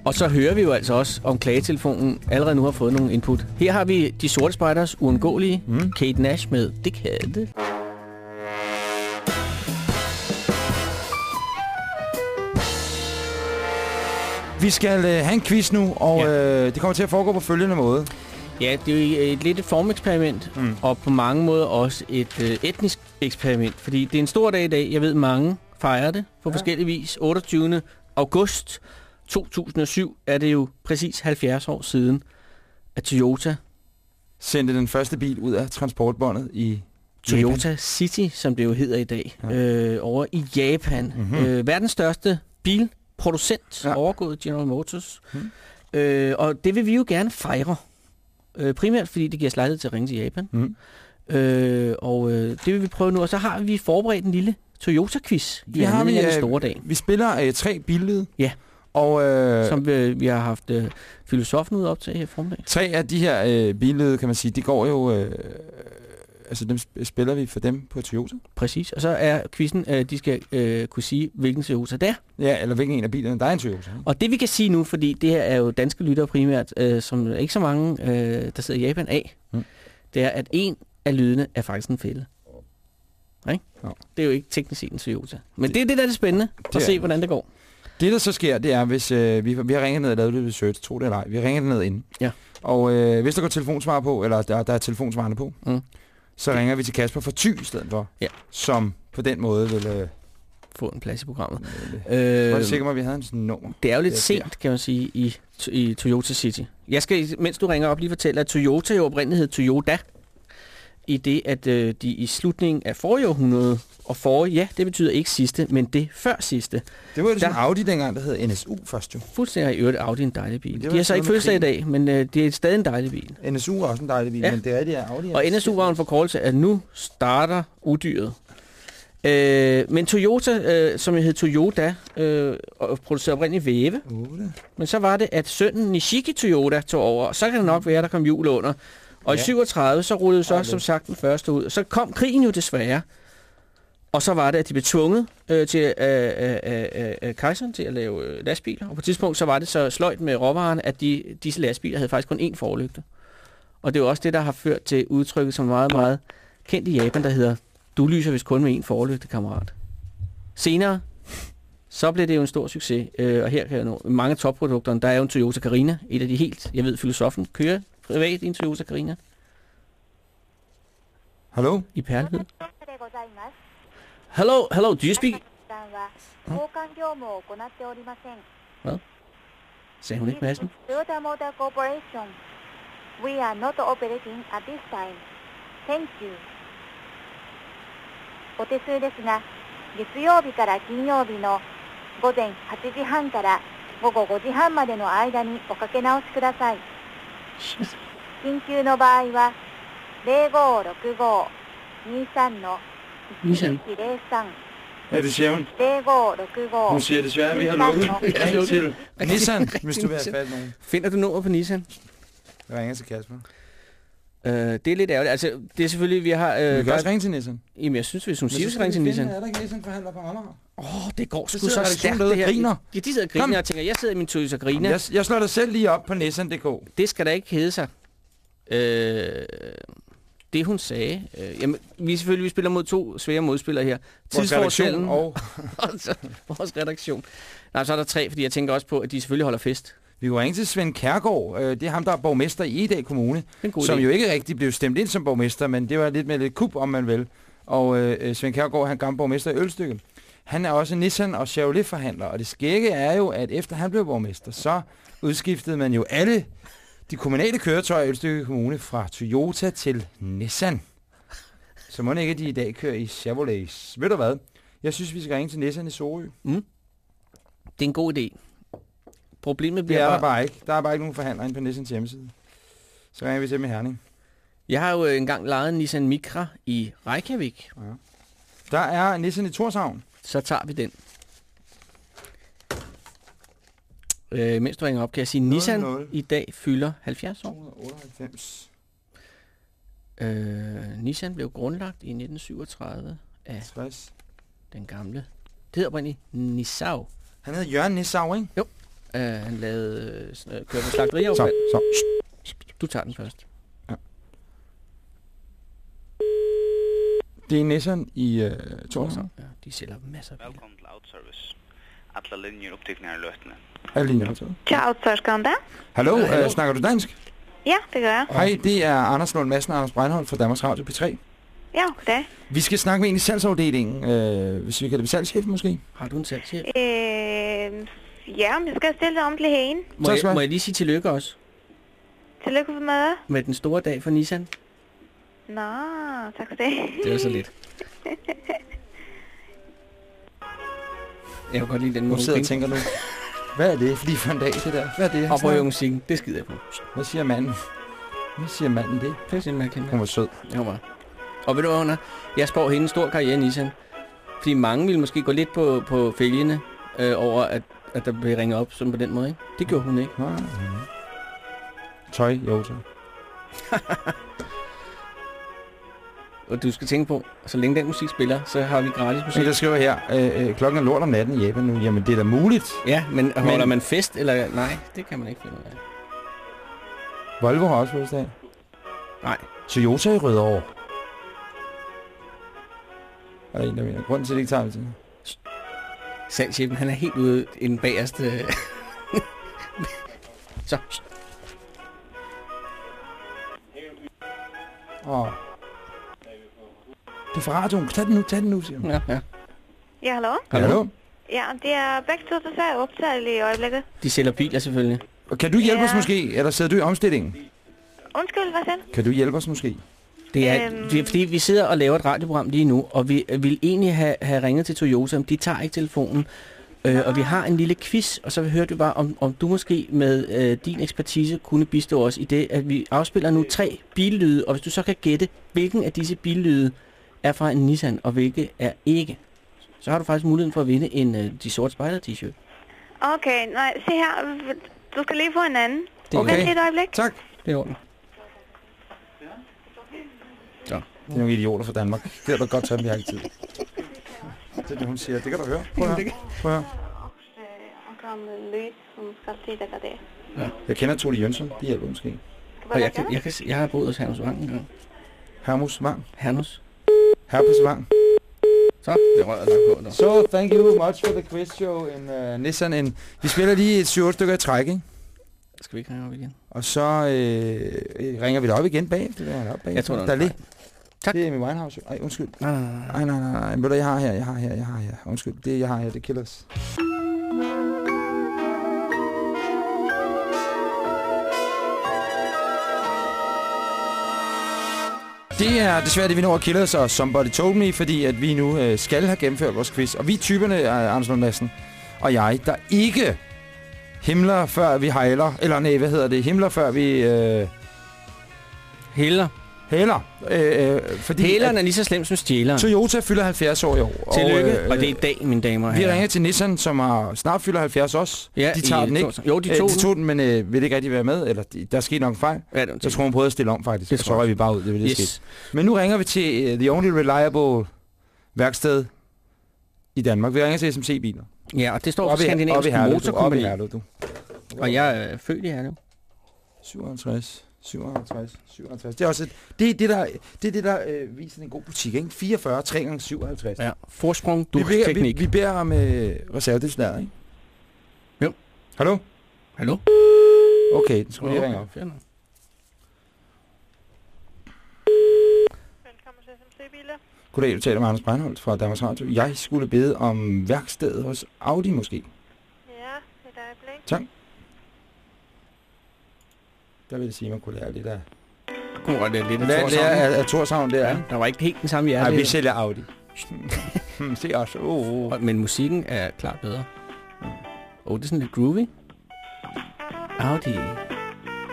Og så hører vi jo altså også, om klagetelefonen allerede nu har fået nogle input. Her har vi De Sorte Spejders uundgåelige mm. Kate Nash med Det kan det. Vi skal øh, have en quiz nu, og Ja. øh, det kommer til at foregå på følgende måde. Ja, det er jo et lidt et formeksperiment, Mm. mm. og på mange måder også et øh, etnisk eksperiment. Fordi det er en stor dag i dag. Jeg ved, mange fejrer det på Ja. forskellige vis. 28. august 2007 er det jo præcis 70 år siden, at Toyota, Sendte den første bil ud af transportbåndet i Toyota City, som det jo hedder i dag, Ja. øh, over i Japan. Mhm. Mm-hmm. Øh, verdens største bilproducent, Ja. ja. overgået General Motors. Mhm. Mm. Øh, og det vil vi jo gerne fejre. Øh, primært fordi det giver os lejlighed til at ringe til Japan. Mm. Øh, og øh, det vil vi prøve nu. Og så har vi forberedt en lille Toyota-quiz i har anledning vi, af den øh, store dag. Vi spiller øh, tre billede. Ja. Og øh, Som vi, vi har haft øh, filosofen ud op til her formiddag. tre af de her øh, billede, kan man sige, de går jo... Øh, altså dem sp- spiller vi for dem på Toyota. Præcis. Og så er quizzen, øh, de skal øh, kunne sige, hvilken Toyota det er. Ja, eller hvilken en af bilerne, der er en Toyota. Og det vi kan sige nu, fordi det her er jo danske lyttere primært, øh, som ikke så mange, øh, der sidder i Japan af, Mm. det er, at en af lydene er faktisk en fælde. Ikke? Ja. Det er jo ikke teknisk set en Toyota. Men det, det er det, der er det spændende, Det at se, hvordan det går. Det, der så sker, det er, hvis øh, vi, vi har ringet ned og lavet lidt research, tro det eller ej, vi ringer ned inden. Ja. Og øh, hvis der går telefonsvar på, eller der, der er telefonsvarende på, Mm. Så ringer vi til Kasper fra Thy i stedet for, Ja. som på den måde vil... Øh, Få en plads i programmet. øh, var Øh, det sikker mig, at vi havde en sådan nummer? det er jo lidt Det sent, kan man sige, i, i Toyota City. Jeg skal, mens du ringer op, lige fortælle, at Toyota jo oprindeligt hed Toyota, i det, at øh, de i slutningen af forrige århundrede, og forrige, ja, det betyder ikke sidste, men det før sidste, Det var jo sådan Der- Audi dengang, der hed NSU først jo. Fuldstændig i øvrigt Audi en dejlig Det bil. De har så ikke fødselsdag i dag, men øh, det er stadig en dejlig bil. NSU er også en dejlig bil, Ja. men det er rigtigt, at Audi er... Og NSU var en forkortelse at nu starter udyret. Øh, men Toyota, øh, som hed Toyota, øh, og producerede oprindeligt væve. 8. Men så var det, at sønnen Nishiki Toyota tog over, og så kan det nok være, der kom jul under. Og Ja. i 37, så rullede så som sagt den første ud. Så kom krigen jo desværre. Og så var det, at de blev tvunget øh, til øh, øh, øh, øh, kejseren til at lave øh, lastbiler. Og på et tidspunkt, så var det så sløjt med råvaren, at de, disse lastbiler havde faktisk kun én forlygte. Og det er jo også det, der har ført til udtrykket, som meget, meget kendt i Japan, der hedder, du lyser vist kun med én forlygte, kammerat. Senere, så blev det jo en stor succes, øh, og her kan jeg nå mange topprodukterne. Der er jo en Toyota Carina, et af de helt, jeg ved, filosofen kører privat i en Toyota Carina Hallo? i す。Hello, hello, do you speak? さんは交換業務を行っておりません。Sagde hun ikke massen? Toyota Motor Corporation. We are not operating at this time. Thank you. お手数ですが、月曜日から金曜日の午前8時半から午後5時半までの間におかけ直しください。緊急の場合は、0565-23の1103 Ja, det siger hun. 0565 Hun siger desværre, at vi har lukket. Ring til Nissan, hvis du vil have fat i nogen. Finder du nummer på Nissan? Jeg ringer til Kasper. Uh, det er lidt ærgerligt. Altså, det er selvfølgelig, vi har... Uh, Vi kan også ringe til Nissan. Jamen, jeg synes, hvis hun Men siger, vi skal ringe til Nissan. finde, Er der ikke Nissan-forhandler på Amager? Åh, oh, det går sgu så stærkt, det her. griner. Ja, de sidder og griner Kom. og tænker, jeg sidder i min Toyota Carina. Jeg, jeg slår dig selv lige op på Nissan.dk. Det skal da ikke hedde sig. Øh, det hun sagde. Øh, jamen, vi selvfølgelig vi spiller mod to svære modspillere her. Vores redaktion og vores redaktion. Nej, så er der tre, fordi jeg tænker også på, at de selvfølgelig holder fest. Vi kunne ringe til Svend Kærgaard. Øh, Det er ham, der er borgmester i Egedal Kommune. Som idé. jo ikke rigtig blev stemt ind som borgmester, men det var lidt med lidt kup, om man vil. Og øh, Svend Kærgaard, han gammel borgmester i Ølstykke. Han er også Nissan og Chevrolet-forhandler, og det skægge er jo, at efter han blev borgmester, så udskiftede man jo alle de kommunale køretøjer i Ølstykke Kommune fra Toyota til Nissan. Så må ikke, at de i dag kører i Chevrolets. Ved du hvad? Jeg synes, vi skal ringe til Nissan i Sorø. Det er en god idé. Problemet Det bliver er der bare... ikke. Der er bare ikke nogen forhandler inde på Nissans hjemmeside. Så ringer vi til med Herning. Jeg har jo engang lejet en Nissan Micra i Reykjavik. Der er Nissan i Torshavn. Så tager vi den. Øh, mens du ringer op, kan jeg sige, at Nissan 00. i dag fylder 70 år. 298. Øh, Nissan blev grundlagt i 1937 af 60. den gamle. Det hedder oprindeligt Nissau. Han hedder Jørgen Nissau, ikke? Uh, han lavede øh, øh, kørte med Så, slagteriaffald. så. Du tager den først. Det er Nissan i uh, Torshavn. Ja, de sælger masser af biler. Velkommen til Outservice. Alle linjer opptekne er løftende. Alle linjer toget. Til outsource Hallo, Ja, hallo. uh, snakker du dansk? Ja, det gør jeg. Hej, det er Anders Lund Madsen og Anders Breinholt fra Danmarks Radio P3. Ja, goddag. Vi skal snakke med en i salgsafdelingen, øh, hvis vi kan det salgschef måske. Har du en salgschef? Øh, ja, men jeg skal stille dig om til hende. Må, Tak skal du jeg, må jeg lige sige tillykke også Tillykke med. med den store dag for Nissan? Nå, tak for det. Det var så lidt. Jeg kan godt lide den Nu måde, sidder jeg og tænker nu, hvad er det fordi for en dag, det der? Hvad er det? Og på musikken, det skider jeg på. Hvad siger manden? Hvad siger manden det? Det er kender. Hun var sød. Ja, var. Og ved du hvad, hun er? Jeg spår hende en stor karriere i Nissan. Fordi mange ville måske gå lidt på, på fælgene øh, over, at, at der blev ringet op sådan på den måde. Ikke? Det gjorde hun ikke. Nå, ja. Tøj, jo så. Og du skal tænke på, så længe den musik spiller, så har vi gratis musik. Så der skriver her, øh, øh, klokken er lort om natten i Japan nu. Jamen, det er da muligt. Ja, men holder Men- man fest, eller nej, det kan man ikke finde ud af. Volvo har også fødselsdag. Nej. Toyota i Rødovre. Er der en, der mener? Grunden til, at det ikke tager det til. Salgschefen, han er helt ude i den bagerste... så, Åh. Det er fra radioen. Tag den nu, tag den nu, siger hun. ja, ja. Ja, hallo? Hallo? Ja, det er begge to, der er optaget i øjeblikket. De sælger biler selvfølgelig. Og Kan du hjælpe Ja. os måske? Eller sidder du i omstillingen? Undskyld, hvad du? Kan du hjælpe os måske? Det er, Øhm. det er fordi, vi sidder og laver et radioprogram lige nu, og vi vil egentlig have, have ringet til Toyota, men de tager ikke telefonen. Øh, og vi har en lille quiz, og så hørte vi bare, om, om du måske med øh, din ekspertise kunne bistå os i det, at vi afspiller nu tre billyde, og hvis du så kan gætte, hvilken af disse billyde er fra en Nissan, og hvilke er ikke, så har du faktisk muligheden for at vinde en øh, De Sorte Spejder t-shirt. Okay, nej, se her. Du skal lige få en anden. Det er, Okay. Vent et øjeblik. Tak. det er i orden. Det er nogle idioter fra Danmark. Det er da godt tage, vi har ikke tid. Det er det, hun siger. Det kan du høre. Prøv at høre. Prøv at høre. det. Jeg kender Tole Jønsson. Det hjælper måske. Og jeg, kan, jeg, kan, jeg har boet hos Hermus Vang en gang. Hermus Vang. Hernus. Herpes Vang. Så, det rører der på. Der. So, thank you much for the quiz show in uh, Nissan. En, vi spiller lige et 7 stykker i træk, ikke? Skal vi ikke ringe op igen? Og så øh, ringer vi dig op igen bag. Det er op bag. Jeg tror, der er der er lidt. Tak. Det er min Winehouse. Ej, undskyld. Nej, nej, nej. Nej, nej, nej. Ved du, jeg har her, jeg har her, jeg har her. Undskyld. Det, jeg har her, det er Killers. Det er desværre det, vi når at Killers og Somebody Told Me, fordi at vi nu øh, skal have gennemført vores quiz. Og vi er typerne, øh, Anders Lund Madsen og jeg, der ikke himler før vi hejler. Eller nej, hvad hedder det? Himler før vi øh, Heller. Hæler. Øh, øh, fordi Hæleren er lige så slem som stjæleren. Toyota fylder 70 år i år. Tillykke. øh, Og det er i dag, mine damer og vi herrer. ringer til Nissan, som har snart fylder 70 også. Ja, de tager i den ikke. torsdag. Jo, de Øh, tog de tog den, men øh, vil ikke rigtig være med. Eller de, der er sket nok en fejl. Ja, Jeg tror, hun prøvede at stille om, faktisk. Det og så røg vi bare ud. Det var det, yes. skete. Men nu ringer vi til uh, The Only Reliable værksted i Danmark. Vi ringer til SMC Biler. Ja, og det står for Skandinavisk Motorkompagni. Og jeg er født i Herlev. 57, 57, 57. Det er også et, det, er det der, det, er det, der øh, viser en god butik, ikke? 44, 3 gange 57. Ja, forsprung, vi, du beder, vi, teknik. vi beder om øh, reservedelslærer, ikke? Jo. Hallo? Hallo? Okay, den skulle lige ringe op. Nok. Velkommen til SMC Biler. Goddag, du taler med Anders Breinholt fra Danmarks Radio. Jeg skulle bede om værkstedet hos Audi måske. Ja, et øjeblik. Tak. Der vil jeg sige, at man kunne lære lidt af... Kunne godt lære lidt af Thorshavn, lære af, af Torshavn der, Ja, der var ikke helt den samme Nej, hjerte. vi sælger Audi. Se også. Oh, oh. Og- Men musikken er klart bedre. Åh, oh, det er sådan lidt groovy. Audi.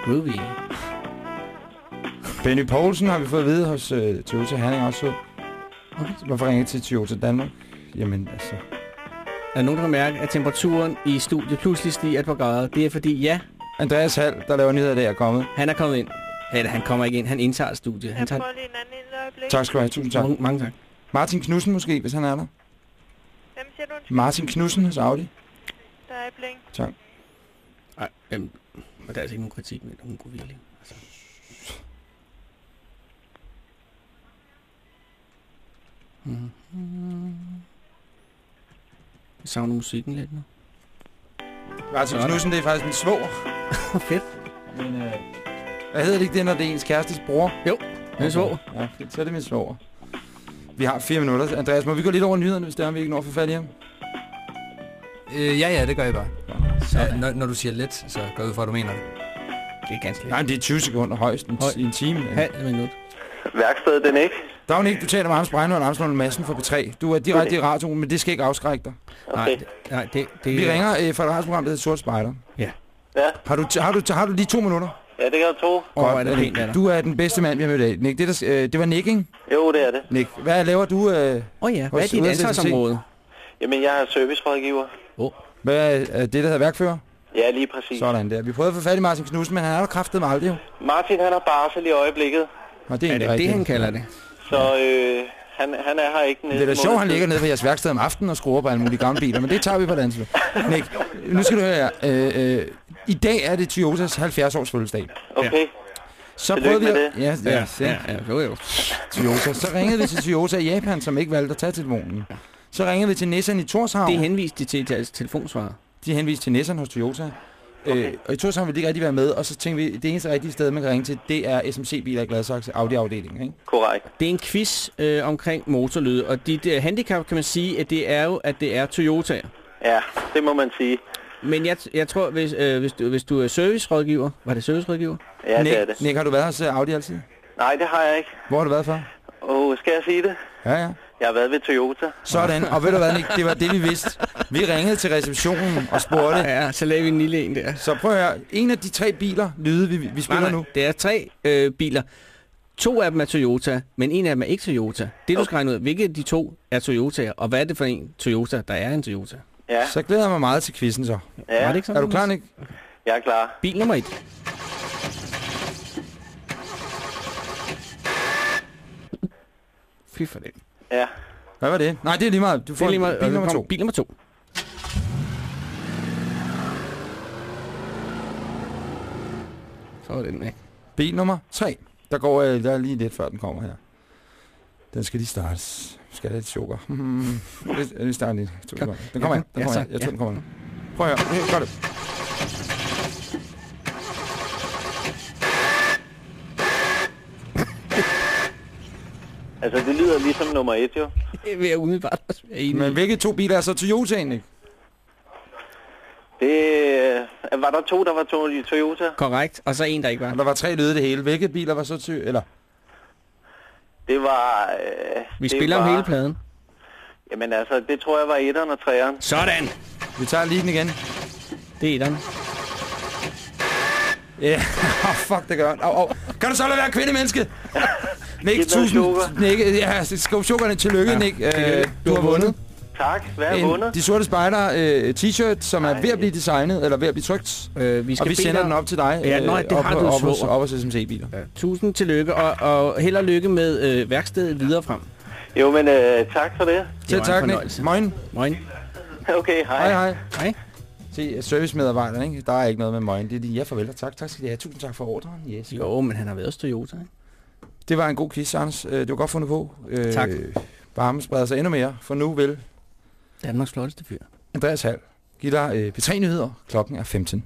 Groovy. Benny Poulsen har vi fået at vide hos øh, Toyota Herning også. Okay. Hvorfor ringer I til Toyota Danmark? Jamen, altså... er nogen, der kan mærke, at temperaturen i studiet pludselig stiger et par grader. Det er fordi, ja, Andreas Hall, der laver nyheder der, er kommet. han er kommet ind. Eller han kommer ikke ind, han indtager studiet. Han Jeg tager... prøver lige en anden et øjeblik. Tak skal du have. Tusind tak. Mange, mange tak. Martin Knudsen måske, hvis han er der. Hvem siger du? Martin Knudsen hos Audi. Der er bling. Tak. Ej, øhm, og der er altså ikke nogen kritik, men hun kunne virkelig. Altså. Mhm. Jeg savner musikken lidt nu. Martin Sådan. Knudsen, det er faktisk min svoger. Fedt. Men, øh, hvad hedder det ikke det, når det er ens kærestes bror? Jo, det er svår. Ja, fedt. så er det min svoger. Vi har fire minutter. Andreas, må vi gå lidt over nyhederne, hvis der er, vi ikke når for fat i ham? Øh, ja, ja, det gør jeg bare. Ja, når, når du siger let, så går jeg ud fra, at du mener det. Det er ganske lidt. Nej, det er 20 sekunder højst en, Høj. i en time. Halv minut. Værkstedet, den ikke? Dagnik, du taler med Anders og Anders Lund Madsen for P3. Du er direkte i radioen, men det skal ikke afskrække dig. Nej, det, nej, det, det Vi ringer øh, fra et radioprogram, der hedder Sort Spejder. Ja. Har du, har, du, har du lige to minutter? Ja, det kan jeg. Åh, hvor er det. Du er den bedste mand, vi har mødt af. Nick, det, der, øh, det var Nick, ikke? Jo, det er det. Nick, hvad laver du? Øh, Åh oh, ja, hvad er dit ansvarsområde? Jamen, jeg er servicerådgiver. hvad er det, der hedder værkfører? Ja, lige præcis. Sådan der. Vi prøvede at få fat i Martin Knudsen, men han er der kraftet med aldrig jo. Martin, han har barsel i øjeblikket. Og det er, Er det det, han kalder det? Så øh, han, han er her ikke nede. Det er da sjovt, han ligger nede på jeres værksted om aftenen og skruer på alle mulige gamle biler, men det tager vi på dansk. Nick, nu skal du høre her. Øh, øh, I dag er det Toyotas 70 års fødselsdag. Okay. Så prøvede vi at, ja, ja, ja, ja, jo jo. Toyota. Så ringede vi til Toyota i Japan, som ikke valgte at tage telefonen. Så ringede vi til Nissan i Torshavn. Det henviste de til deres telefonsvarer. De henviste til Nissan hos Toyota. Okay. Øh, og i Torshavn ville de ikke rigtig være med, og så tænkte vi, det eneste rigtige sted, man kan ringe til, det er SMC-biler i Gladsaxe Audi-afdelingen. Ikke? Korrekt. Det er en quiz øh, omkring motorlyd, og dit øh, handicap kan man sige, at det er jo, at det er Toyota. Ja, det må man sige. Men jeg, jeg tror, hvis, øh, hvis, du, hvis du er servicerådgiver, var det servicerådgiver? Ja, Nick, det er det. Nick, har du været hos øh, Audi altid? Nej, det har jeg ikke. Hvor har du været før? Åh, skal jeg sige det? Ja, ja. Jeg har været ved Toyota. Sådan, og ved du hvad, Nick, det var det, vi vidste. Vi ringede til receptionen og spurgte. Ja, så lavede vi en lille en der. Så prøv at høre, en af de tre biler, lyde, vi, vi spiller nu. Det er tre øh, biler. To af dem er Toyota, men en af dem er ikke Toyota. Det du skal regne ud, hvilke af de to er Toyota, og hvad er det for en Toyota, der er en Toyota? Ja, Så glæder jeg mig meget til quizzen så. ja. Var det ikke sådan? Er du klar, Nick? Jeg er klar. Bil nummer et. Fy for det. Ja. Hvad var det? Nej, det er lige meget. Du får lige meget, bil nummer kom- to. Bil nummer to. Så var den væk. Bil nummer 3. Der går øh, der er lige lidt før den kommer her. Den skal lige startes. Skal have lidt sukker. Hmm. Starter lige. To sekunder. Den kommer Ja, ind. Den ja, kommer ind. Jeg tror, den kommer nu. Prøv at høre. Gør det. Altså, det lyder ligesom nummer et, jo. Det vil jeg umiddelbart også være enig Men hvilke to biler er så Toyota egentlig? Det, øh, var der to, der var to i Toyota? Korrekt. Og så en, der ikke var. Og der var tre lyde det hele. Hvilke biler var så ty... Eller? Det var... Øh, Vi det spiller var, om hele pladen. Jamen altså, det tror jeg var etteren og treeren. Sådan. Vi tager lige den igen. Det er etteren. Ja, yeah. oh, fuck, det gør den. Au, au. Kan du så lade være kvinde, menneske? Nick, tusind... Nick, ja, skub sukkerne. Tillykke, ja, Nick. Øh, tillykke. du har vundet. Tak. Hvad er En, vundet? de sorte spejder øh, t-shirt, som er Ej. ved at blive designet, eller ved at blive trykt. Øh, vi skal Og vi sender dig- den op til dig. Ja, nej, øh, det op, har på- du op, svoger. op hos SMC-biler. Ja, tusind tillykke, og, og held og lykke med øh, værkstedet videre frem. Jo, men øh, tak for det. Selv tak. Nick. Moin. Moin. Okay, hej. Hej, hej. Hej. Se, servicemedarbejderen, ikke? Der er ikke noget med moin. Det er lige, ja, farvel og tak. Tak skal I have. Tusind tak for ordren. Yes. Jo, men han har været hos Toyota. Ikke? Det var en god quiz, Anders. Øh, Det var godt fundet på. Øh, Tak. Varme spreder sig endnu mere, for nu vil Danmarks flotteste fyr. Andreas Hall give dig øh, P3-nyheder. Klokken er 15.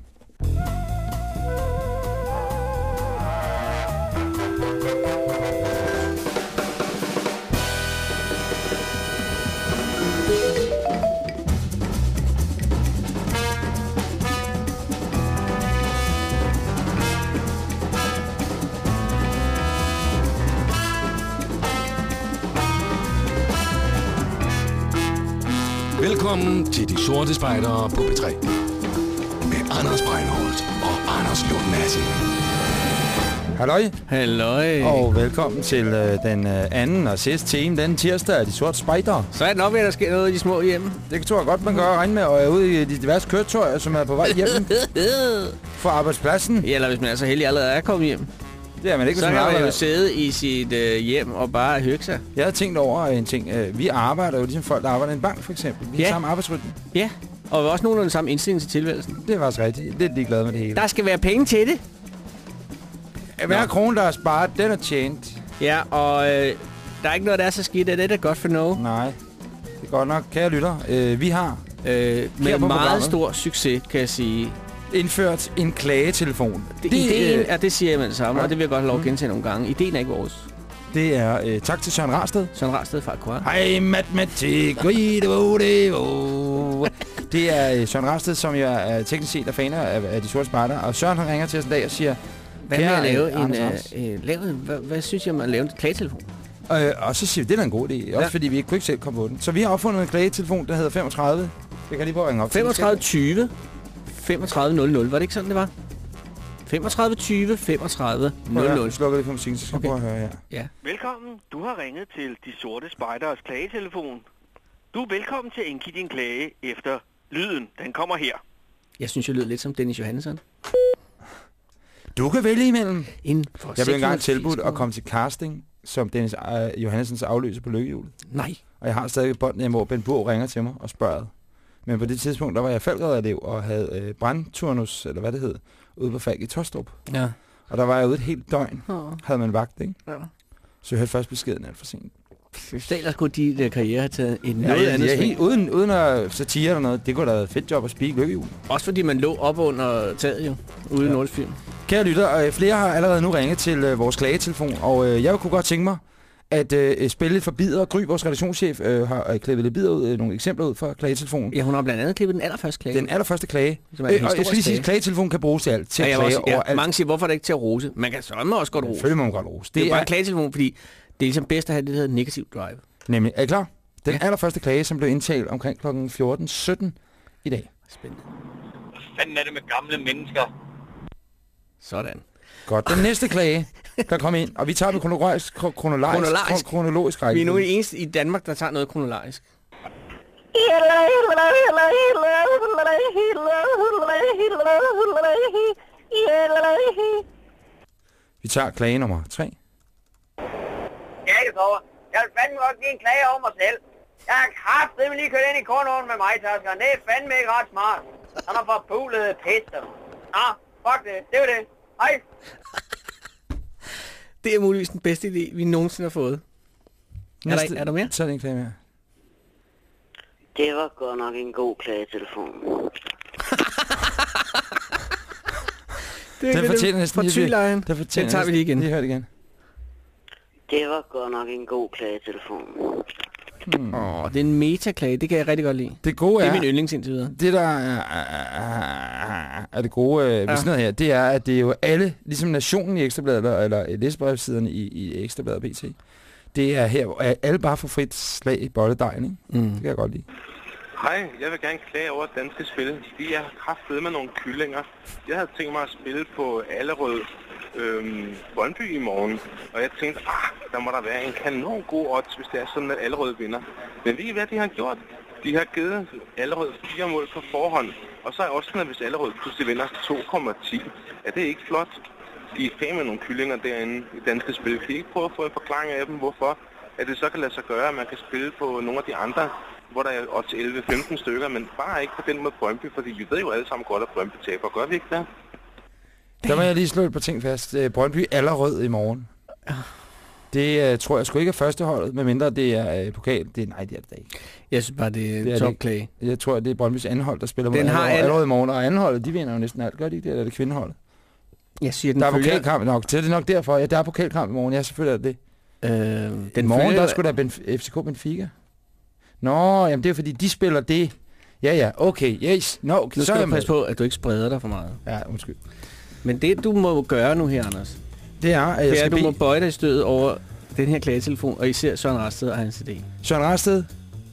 Velkommen til De Sorte Spejdere på P3. Med Anders Breinholt og Anders Lund Madsen. Halløj, Halløj. og velkommen til øh, den øh, anden og sidste time den tirsdag af de sorte spejder. Så er det nok ved, at der sker noget i de små hjem. Det tror jeg godt, man gør regne med, og er ude i de diverse køretøjer, som er på vej hjem fra arbejdspladsen. Ja, eller hvis man er så heldig allerede er kommet hjem. Det er man ikke, Så hvis kan man man jo sidde i sit øh, hjem og bare hygge sig. Jeg har tænkt over en ting. Øh, Vi arbejder jo ligesom folk, der arbejder i en bank, for eksempel. Vi har Ja. samme arbejdsrytme. Ja, og også nogenlunde samme indstilling til tilværelsen. Det er faktisk rigtigt. Lidt ligeglad med det hele. Der skal være penge til det. Hver krone, der er sparet, den er tjent. Ja, og øh, der er ikke noget, der er så skidt. Det er det godt for noget. Nej, det er godt nok. Kære lytter, øh, vi har Øh, med meget stor succes, kan jeg sige. Indført en klagetelefon. Det, ideen, øh, ja, det siger jeg med det samme, ja. og det vil jeg godt have lov at gentage nogle gange. Ideen er ikke vores. det er øh, tak til Søren Rarsted. Sådan Rarsted fra Akkurat. Hej, matematik. Det er øh, Søren Rarsted, som jo er teknisk set er faner af, af de sorte spejder. Og Søren han ringer til os en dag og siger, Hvad med at lave øh, en... Øh, øh, lave, hvad, hvad synes jeg om at lave en klagetelefon? øh, og så siger vi, det er en god idé. Også Ja. fordi vi ikke kunne ikke selv komme på den. Så vi har opfundet en klagetelefon, der hedder 35. Jeg kan lige prøve at ringe op. til den. 35 20 35 00. Var det ikke sådan, det var? 35 20 35 Prøv at høre. 00. Nu slukker jeg lige for musikken, så skal Okay. prøve at høre her. Velkommen. Du har ringet til De Sorte Spejders klagetelefon. Du er velkommen til at indgive din klage efter lyden. Den kommer her. Jeg synes, jeg lyder lidt som Dennis Johansson. Du kan vælge imellem. Inden for Jeg blev engang 680 tilbudt at komme til casting som Dennis øh, Johannessens afløser på lykkehjulet. Nej. Og jeg har stadig bånd hjemme, hvor Ben Burg ringer til mig og spørger. Men på det tidspunkt, der var jeg faldgræderelev og havde øh, brandturnus, eller hvad det hed, ude på Falk i Tostrup. Ja. Og der var jeg ude et helt døgn, Oh. havde man vagt, ikke? Ja. Så jeg hørte først beskeden alt for sent. Ellers kunne de der karriere have taget en Ja, noget ja, andet ja, helt, uden, uden at satire eller noget, det kunne da have været et fedt job at speak lykkehjul. Også fordi man lå op under taget jo, ude i Ja. Nordisk Film. Kære lytter, øh, flere har allerede nu ringet til øh, vores klagetelefon, og øh, jeg kunne godt tænke mig at øh, spille lidt for bidder. Gry, vores redaktionschef, øh, har øh, klippet lidt bidder ud, øh, nogle eksempler ud fra klagetelefonen. Ja, hun har blandt andet klippet den allerførste klage. Den allerførste klage. som er Øh, og jeg skal lige sige, at klagetelefonen kan bruges til alt. Til Ja, at klage også, ja, over alt. mange siger, hvorfor er det ikke til at rose? Man kan sørme også godt rose. Selvfølgelig må man godt rose. Det, Det er bare er en klagetelefon, fordi det er ligesom bedst at have det, der hedder negativ drive. nemlig, er I klar? Den Ja. allerførste klage, som blev indtalt omkring kl. 14.17 i dag. Spændende. fanden er det med gamle mennesker? Sådan. Godt. Den næste klage, der kom ind, og vi tager den kronologisk, kro- kronologisk, Kronologisk. kro- kronologisk række. Vi er nu de eneste i Danmark, der tager noget kronologisk. Vi tager klage nummer 3. Jeg er ikke over. Jeg vil fandme godt give en klage over mig selv. Jeg har kraftedeme lige kørt ind i kornåen med mig, Tasker. Det er fandme ikke ret smart. Han har forpulet pisse. Nå, fuck det. Det var det. Hej. Det er muligvis den bedste idé, vi nogensinde har fået. Er der, er der mere? Så er det en klage mere. Det var godt nok en god klagetelefon. Det Den fortjener næsten lige- Thylejen. Den, fortjener Den tager vi lige igen. Lige hør det igen. Det var godt nok en god klagetelefon. Åh, oh, det er en metaklage. Det kan jeg rigtig godt lide. Det gode Det er, er min yndlings indtil videre. det der er, er, er det gode øh, ved Ja. sådan noget her, det er, at det er jo alle, ligesom nationen i Ekstrabladet, eller, eller læsebrevsiderne i, i Ekstrabladet BT, det er her, hvor alle bare får frit slag i bolledejen, ikke? Mm. Det kan jeg godt lide. Hej, jeg vil gerne klage over danske spil. De er kraftedet med nogle kyllinger. Jeg havde tænkt mig at spille på Allerød øhm, Brøndby i morgen. Og jeg tænkte, ah, der må der være en kanon god odds, hvis det er sådan, at Allerød vinder. Men ved I, hvad de har gjort? De har givet Allerød fire mål på forhånd. Og så er også sådan, at hvis Allerød pludselig vinder 2,10, er det ikke flot? De er fame med nogle kyllinger derinde i danske spil. Kan I ikke prøve at få en forklaring af dem, hvorfor? At det så kan lade sig gøre, at man kan spille på nogle af de andre hvor der er odds 11-15 stykker, men bare ikke på den måde Brøndby, fordi vi ved jo alle sammen godt, at Brøndby taber. Gør vi ikke det? Der må jeg lige slå et par ting fast. Øh, Brøndby allerød i morgen. Det uh, tror jeg sgu ikke er førsteholdet, medmindre det er uh, pokal. Det, nej, det er det da ikke. Jeg synes bare, det er, Det er topklage. Jeg tror, det er Brøndbys anhold, der spiller mod Den har allerød, alle- allerød i morgen. Og anholdet, de vinder jo næsten alt. Gør de ikke det? Eller er det kvindeholdet? Jeg siger, den Der er følger... pokalkamp nok. Det er det nok derfor. Ja, der er pokalkamp i morgen. Ja, selvfølgelig er det det. Øh, Den I morgen, følger... der skulle der Benf- FCK Benfica. Nå, jamen det er fordi, de spiller det. Ja, ja, okay, yes. Nå, okay, Nu så skal jeg du passe på, at du ikke spreder dig for meget. Ja, undskyld. Men det, du må gøre nu her, Anders, Det er, at jeg det er, skal at du må bede bøje dig i stødet over den her klagetelefon, og især Søren Rasted og hans idé. Søren Rasted.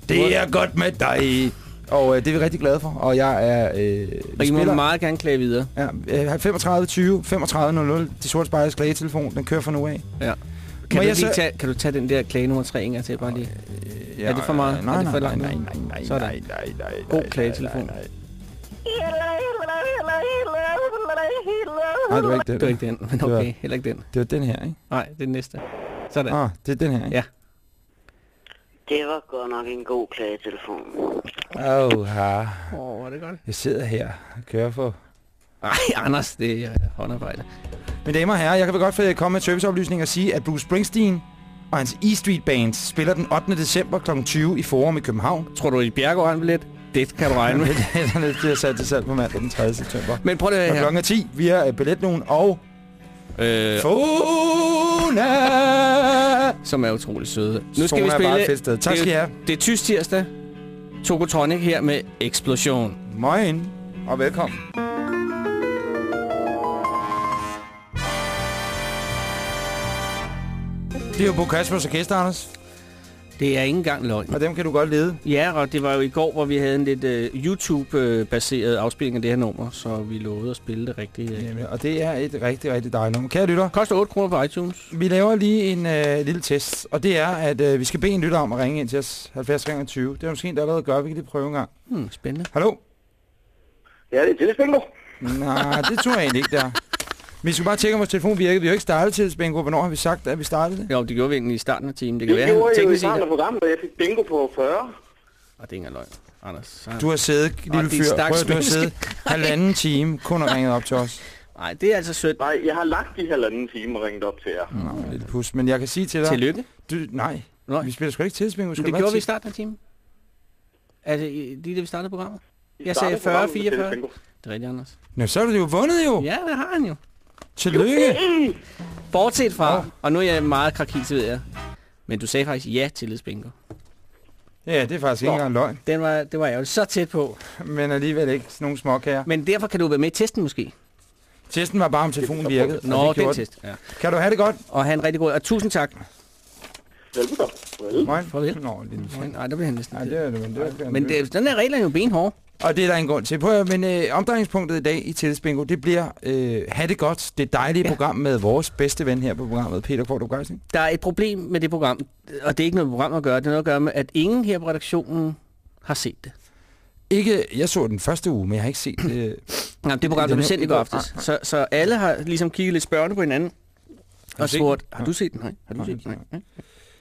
Det er godt med dig. Og øh, det er vi rigtig glade for. Og jeg er... Øh, Og I må meget gerne klage videre. Ja, øh, 35 20 35 00. De sorte spejles klagetelefon, den kører fra nu af. Ja. Må Kan du, jeg lige så- tage, kan du tage den der klage nummer 3 en gang til, bare lige? Ja, er det for meget? nej, er det for nej, langt? nej, nej, nej, Sådan. nej, nej, nej, God nej, klagetelefon. nej, Nej, det var ikke den. Det var ikke den, men Det var- okay, heller ikke den. Det var den her, ikke? Nej, det er den næste. Sådan. Ah, det er den her, ikke? Ja. Det var godt nok en god klagetelefon. Åh, ha. Åh, oh, var det godt. Jeg sidder her og kører for... Nej, Anders, det er håndarbejde. Mine damer og herrer, jeg kan vel godt få- komme med et serviceoplysning og sige, at Bruce Springsteen og hans E Street Band spiller den 8. december kl. 20 i Forum i København. Tror du, i Bjergård har en billet? Det kan du regne med. det bliver sat til salg på mandag den 3. september. Men prøv det her. klokken er 10 via øh, billetnogen og Øh, Fona. som er utrolig søde. Nu skal Zona vi er spille... sted. Tak det er skal I have. Det er tysk tirsdag. Tokotronic her med Eksplosion. Moin og velkommen. Det er jo Bo Kasmers Orkester, Anders. Det er ikke engang løgn. Og dem kan du godt lede. Ja, og det var jo i går, hvor vi havde en lidt uh, YouTube-baseret afspilning af det her nummer, så vi lovede at spille det rigtigt. Uh. Jamen, og det er et rigtig, rigtig dejligt nummer. Kære lytter, Koster 8 kroner på iTunes. vi laver lige en øh, lille test, og det er, at øh, vi skal bede en lytter om at ringe ind til os 70 gange 20. Det er måske en, der allerede gør. Vi kan lige prøve en gang. Hmm, spændende. Hallo? Ja, det er tillidsbingo. Nej, det tror jeg egentlig ikke, der. Vi skulle bare tjekke, om vores telefon virkede. Vi har jo ikke startet til Bingo. Hvornår har vi sagt, at vi startede det? Jo, det gjorde vi egentlig i starten af timen. Det kan være, gjorde han jeg jo i starten af programmet, og jeg fik bingo på 40. Og det er ikke løgn. Anders. Så... Du har siddet, lille fyr. Prøv, du har siddet halvanden time, kun og ringet op til os. Nej, det er altså sødt. Nej, jeg har lagt de halvanden time og ringet op til jer. Nå, lidt pus. Men jeg kan sige til dig... Tillykke. Du, nej, Nej. vi spiller sgu ikke tidsbingo. Men det gjorde vi i starten af timen. Er i- lige det, vi startede programmet? I Jeg sagde startede 40, programmet med 44. tillidsbingo. Det er rigtigt, Anders. Nå, så har du jo vundet jo. Ja, det har han jo. Tillykke. Bortset fra, og nu er jeg meget krakis, ved jeg. Men du sagde faktisk ja til Bingo. Ja, det er faktisk ikke engang løgn. Den var, det var jeg jo så tæt på. Men alligevel ikke sådan nogle småkager. Men derfor kan du være med i testen måske. Testen var bare, om telefonen virkede. Nå, det den test. Ja. Kan du have det godt? Og have en rigtig god... Og tusind tak. Velbekomme. Farvel. Nå, lille fyr. Nej, der bliver han næsten. Nej, det er det, men det er Men det, den der regel er jo benhård. Og det er der en grund til. Prøv at, men øh, omdrejningspunktet i dag i Tillidsbingo, det bliver øh, Ha' det godt. Det dejlige ja. Program med vores bedste ven her på programmet, Peter Kvartrup Geisling. Der er et problem med det program, og det er ikke noget med programmet at gøre. Det er noget at gøre med, at ingen her på redaktionen har set det. Ikke, jeg så den første uge, men jeg har ikke set øh, det. Nej, det program, der blev er- sendt i går aftes. Så, så alle har ligesom kigget lidt spørgende på hinanden. Og spurgt, har du set den? Nej, har du set den? nej.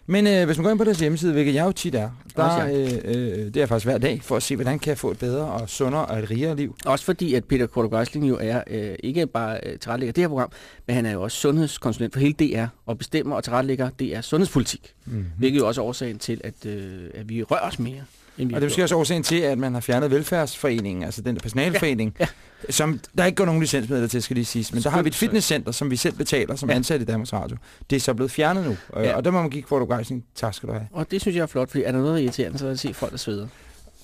Men øh, hvis man går ind på deres hjemmeside, hvilket jeg jo tit er, der, øh, øh, det er faktisk hver dag, for at se, hvordan kan jeg få et bedre og sundere og et rigere liv. Også fordi, at Peter Geisling jo er øh, ikke bare øh, tilrettelægger det her program, men han er jo også sundhedskonsulent for hele DR, og bestemmer og tilrettelægger DR sundhedspolitik. Mm-hmm. Hvilket jo også er årsagen til, at, øh, at vi rører os mere. End vi Og det er måske også årsagen til, at man har fjernet velfærdsforeningen, altså den der personalforening, Ja, som der ikke går nogen licensmidler til, skal lige siges. Men der har vi et fitnesscenter, som vi selv betaler som Ja. ansat i Danmarks Radio. Det er så blevet fjernet nu, ja. Ja. og der må man give Kvartrup Geisling. Tak skal du have. Og det synes jeg er flot, fordi er der noget irriterende, så er det at se folk, der sveder.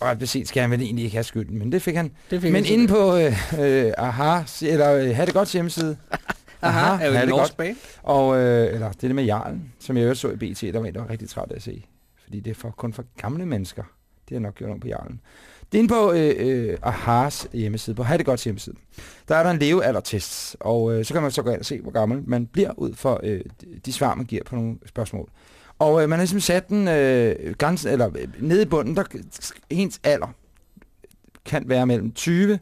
Og beset skal han vel egentlig ikke have skylden, men det fik han. Det fik men jeg inde på øh, øh, Aha, eller øh, Ha' det godt hjemmeside, Aha, er jo en det godt. bag. og øh, eller det er det med Jarlen, som jeg også så i BT, der var der var rigtig træt af at se. Fordi det er for, kun for gamle mennesker. Det har nok gjort om på Jarlen. Det er inde på øh, øh, Ahas hjemmeside, på Ha' det godt hjemmeside. Der er der en levealdertest, og øh, så kan man så gå ind og se, hvor gammel man bliver ud for øh, de- svar, man giver på nogle spørgsmål. Og øh, man har ligesom sat den øh, grænsen, eller øh, nede i bunden, der ens alder kan være mellem 20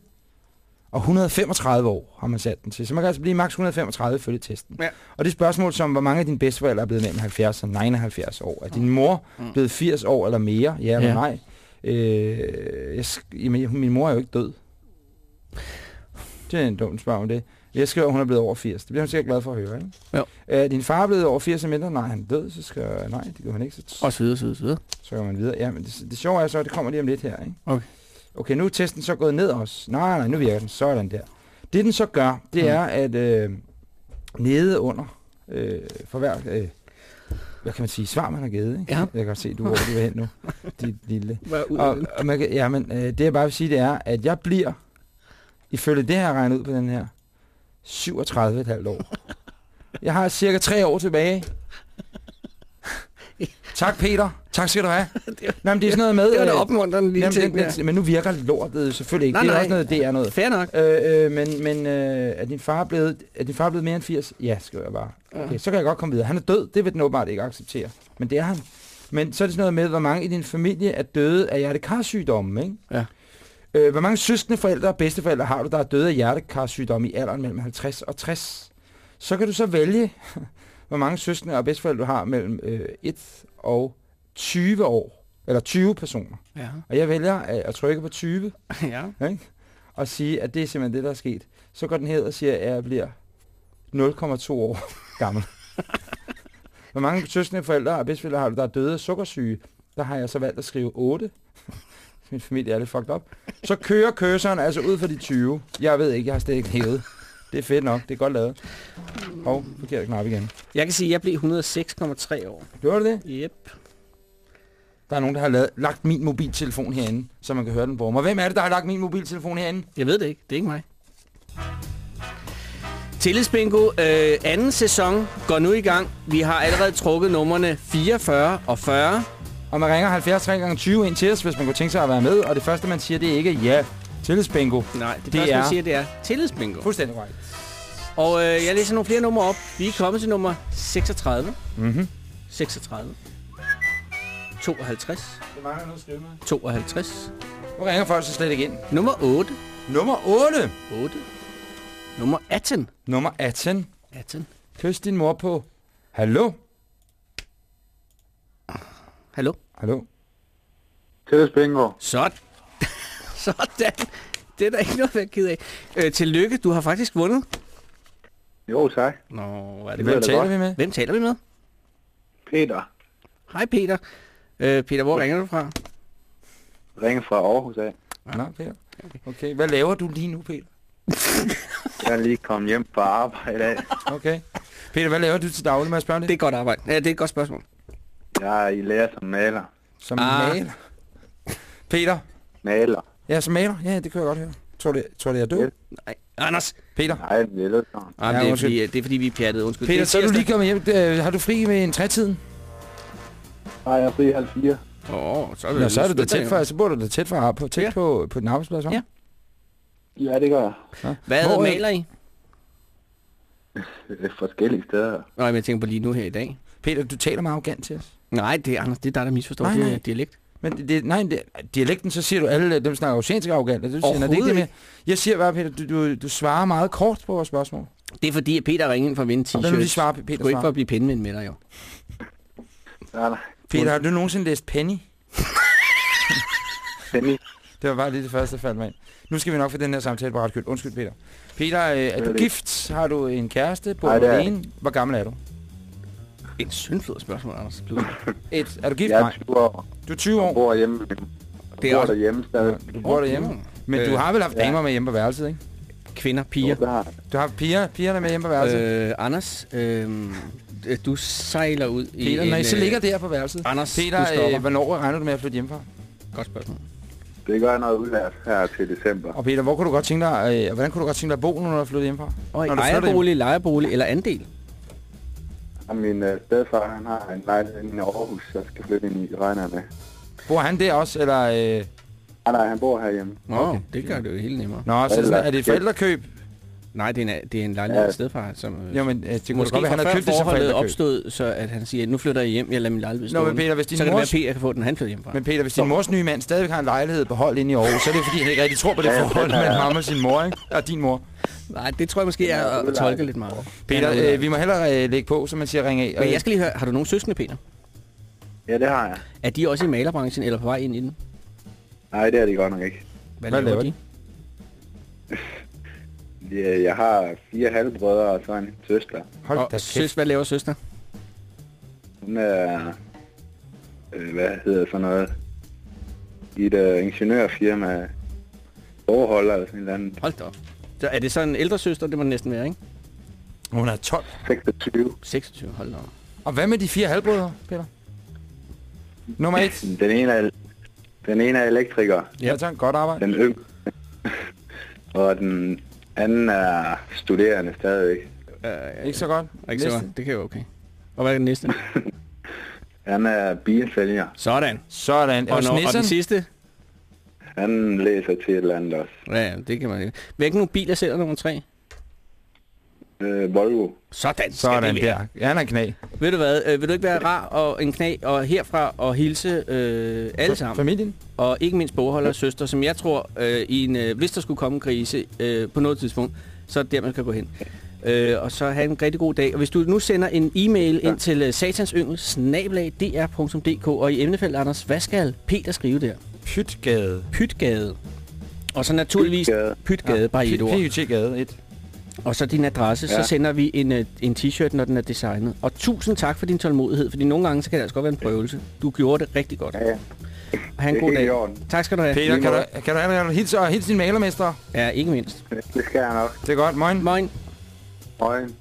og 135 år, har man sat den til. Så man kan altså blive maks 135 følge testen. Ja. Og det spørgsmål som, hvor mange af dine bedsteforældre er blevet mellem 70 og 79 år. Er din mor Mm. blevet 80 år eller mere? Ja eller Ja. nej? Øh, jeg, jamen, min mor er jo ikke død. Det er en dum spørg om det. Jeg skriver, at hun er blevet over 80. Det bliver hun sikkert glad for at høre, ikke? Jo. Er din far blevet over 80 og mindre? Nej, han er død, så skal jeg, nej, det gør han ikke. Så, Og så videre, så videre, så videre. så går man videre. Ja, men det, det sjove er så, at det kommer lige om lidt her, ikke? Okay. Okay, nu er testen så gået ned også. Nej, nej, nu virker den. Sådan der. Det den så gør, det Mm. er, at øh, nede under, øh, for hver, øh, hvad kan man sige, svar man har givet, ikke? Ja. Jeg kan godt se, du hvor du er hen nu, dit lille. Og, og man kan, ja, men øh, det jeg bare vil sige, det er, at jeg bliver, ifølge det her regnet ud på den her, 37,5 år. Jeg har cirka tre år tilbage. Tak, Peter. Tak skal du have. Nej, men det er sådan noget med... det var da øh, opmuntrende lille Jamen, ting det, men nu virker lortet selvfølgelig ikke. Nej, det er nej. også noget, det er noget. Fair nok. Øh, øh, men men øh, er, din far blevet, er din far blevet mere end 80? Ja, skriver jeg bare. Okay, så kan jeg godt komme videre. Han er død, det vil den åbenbart ikke acceptere. Men det er han. Men så er det sådan noget med, hvor mange i din familie er døde af hjertekarsygdomme, ikke? Ja. Øh, hvor mange søskende forældre og bedsteforældre har du, der er døde af hjertekarsygdomme i alderen mellem 50 og 60? Så kan du så vælge, hvor mange søskende og bedsteforældre du har mellem øh, 1 og 20 år. Eller 20 personer. Ja. Og jeg vælger at, at trykke på 20 ja. ikke? og sige, at det er simpelthen det, der er sket. Så går den her og siger, at jeg bliver 0,2 år gammel. Hvor mange søskende forældre og bedsteforældre har du, der er døde af sukkersyge? Der har jeg så valgt at skrive 8. Min familie er lidt fucked up. Så kører køseren altså ud for de 20. Jeg ved ikke, jeg har slet ikke hævet. Det er fedt nok, det er godt lavet. Og forkert knap igen. Jeg kan sige, at jeg blev 106,3 år. Gjorde du det? Yep. Der er nogen, der har lavet, lagt min mobiltelefon herinde, så man kan høre den bruge. Og hvem er det, der har lagt min mobiltelefon herinde? Jeg ved det ikke. Det er ikke mig. Tillidsbingo. Øh, anden sæson går nu i gang. Vi har allerede trukket numrene 44 og 40. Og man ringer 70 3 gange 20 ind til os, hvis man kunne tænke sig at være med. Og det første, man siger, det er ikke ja. Tillidsbingo. Nej, det, det første, er man siger, det er tillidsbingo. fuldstændig right. Og øh, jeg læser nogle flere numre op. Vi er kommet til nummer 36, Mhm. 36, 52, Det mangler noget med. 52, Nu ringer folk så slet ikke ind. nummer 8, Nummer 8. 8, nummer 18. Nummer 18. 18. Kys din mor på. Hallo? Hallo? Hallo? Tillidsbingo. Sådan. Sådan. Det er der ikke noget at være ked af. Øh, tillykke, du har faktisk vundet. Jo, tak. Nå, er det Hvem godt. taler vi med? Hvem taler vi med? Peter. Hej Peter. Øh, Peter, hvor ringer du fra? Ringe fra Aarhus af. Nå, Peter. Okay, hvad laver du lige nu, Peter? Jeg er lige kommet hjem fra arbejde i dag. Okay. Peter, hvad laver du til daglig, må jeg spørge Det er godt arbejde. Ja, det er et godt spørgsmål. Jeg er i lære som maler. Som Ah. maler. Peter? Maler. Ja, som maler? Ja, det kan jeg godt høre. Tror du, tror du jeg er død? Nej, Anders. Peter? Nej, det er. Ah, Ja, det, er fordi, det er fordi, vi er pjattede. Undskyld. Peter, Det så er du lige kommet hjem. Øh, Har du fri med en trætiden? Nej, jeg er fri halv fire. Åh, oh, så er, Nå, så er du da tæt for, så bor du da tæt for, på, tæt Ja. på, på din arbejdsplads? Ja. Ja, det gør jeg. Hvad Hvor, øh, maler I? Det er forskellige steder. Nå, men jeg tænker på lige nu her i dag. Peter, du taler meget arrogant til os. Nej, det er Anders, det er dig, der misforstår. Nej, det er nej. dialekt. Men det, det, nej, det, dialekten, så siger du alle, dem snakker oceansk arrogant. og Det, du siger, nej, det er ikke det mere. Jeg siger bare, Peter, du, du, du svarer meget kort på vores spørgsmål. Det er fordi, at Peter ringer ind for at vinde Og hvad vil de t-shirts. svare, Peter Du ikke for at blive pindvind med dig, jo. Nej, nej. Peter, har du nogensinde læst Penny? Penny. Det var bare lige det første, der faldt mig ind. Nu skal vi nok få den her samtale på ret køl. Undskyld, Peter. Peter, øh, er du gift? Har du en kæreste? Bor du alene? Hvor gammel er du? Et syndflod spørgsmål, Anders. Et. Er du gift? Jeg er 20 år. Du er 20 Jeg år. bor hjemme. Det Jeg er bor også derhjemme stadig. Du bor derhjemme. Men du Øh, har vel haft ja. damer med hjemme på værelset, ikke? kvinder, Jo, piger. har jeg. Du har piger, pigerne med hjemme på værelset. Øh, Anders, øh, du sejler ud i Peter, en... når I så øh, ligger der på værelset. Anders, Peter, du stopper. øh, hvornår regner du med at flytte hjemmefra? Godt spørgsmål. Det gør jeg noget udlært her til december. Og Peter, hvor kunne du godt tænke dig, øh, hvordan kunne du godt tænke dig at bo, nu, når du er flyttet hjemmefra? Og du flytter ejerbolig, lejerbolig eller andel? Min øh, stedfar, han har en lejlighed i Aarhus, jeg skal flytte ind i, regner jeg med. Bor han der også, eller... Øh... Nej, nej, han bor herhjemme. Nå, okay. det gør det jo helt nemmere. Nå, så sådan, er det et forældrekøb? Nej, det er en, det er en lejlighed Ja. stedfar, som... øh, Jo, men øh, det kunne Måske godt være, han har købt det som forholdet forældrekøb. opstod, så at han siger, nu flytter jeg hjem, jeg lader min lejlighed stå. Nå, men Peter, hvis din så kan det være, mors- Peter kan få den, han flytter hjemmefra. Men Peter, hvis din mors nye mand stadigvæk har en lejlighed på hold inde i Aarhus, så er det fordi, han ikke rigtig tror på det Ja, forhold ja, ja. mellem ham og sin mor, ikke? Og din mor. Nej, det tror jeg måske er at tolke lidt meget. Peter, Ja, øh, vi må hellere øh, lægge på, så man siger ring af. Men jeg skal lige høre, har du nogen søskende, Peter? Ja, det har jeg. Er de også i malerbranchen, eller på vej ind i den? Nej, det er de godt nok ikke. Hvad, Hvad laver de? Ja, Jeg har fire halvbrødre og så en søster. Hold Og da søs, hvad laver søster? Hun er, øh, hvad hedder sådan noget, i et øh, ingeniørfirma, overholder eller sådan et eller andet, Hold da op. Så er det så en ældre søster, det må det næsten være, ikke? Hun er 12. 26. 26, hold da. Og hvad med de fire halvbrødre, Peter? Nummer et. Den ene er, den ene er elektriker, Ja, tak. Godt arbejde. den yngste, og den anden er studerende stadigvæk. Uh, Ikke så godt. ikke så Næste. godt. Det kan jo okay. Og hvad er det næste? Han er bilsælger. Sådan. Sådan. Og, når, og den sidste? Han læser til et eller andet også. Ja, det kan man ikke. Hvilken bil er sælger nummer tre? Øh, Volvo. Sådan skal Sådan det være. der. Ja, han er knæ. Ved du hvad, øh, vil du ikke være rar og en knæ, og herfra og hilse øh, alle sammen? Familien? Og ikke mindst bogholder og søster, som jeg tror, øh, i en, øh, hvis der skulle komme en krise øh, på noget tidspunkt, så er det der, man kan gå hen. Øh, og så have en rigtig god dag. Og hvis du nu sender en e-mail ind til øh, satansyngel, snablag.dr.dk, og i emnefeltet, Anders, hvad skal Peter skrive der? Pytgade. Pytgade. Og så naturligvis Pytgade. Pytgade, ja. bare i et ord. PYT-gade 1. Og så din adresse, ja. Så sender vi en, øh, en t-shirt, når den er designet. Og tusind tak for din tålmodighed, fordi nogle gange så kan det altså godt være en prøvelse. Du gjorde det rigtig godt. Ja, ja. Og have en god dag. orden. Tak skal du have. Peter, kan du, kan du, kan du hilse, og hilse din malermester? Ja, ikke mindst. Det skal jeg nok. Det er godt. Moin. Moin. Moin.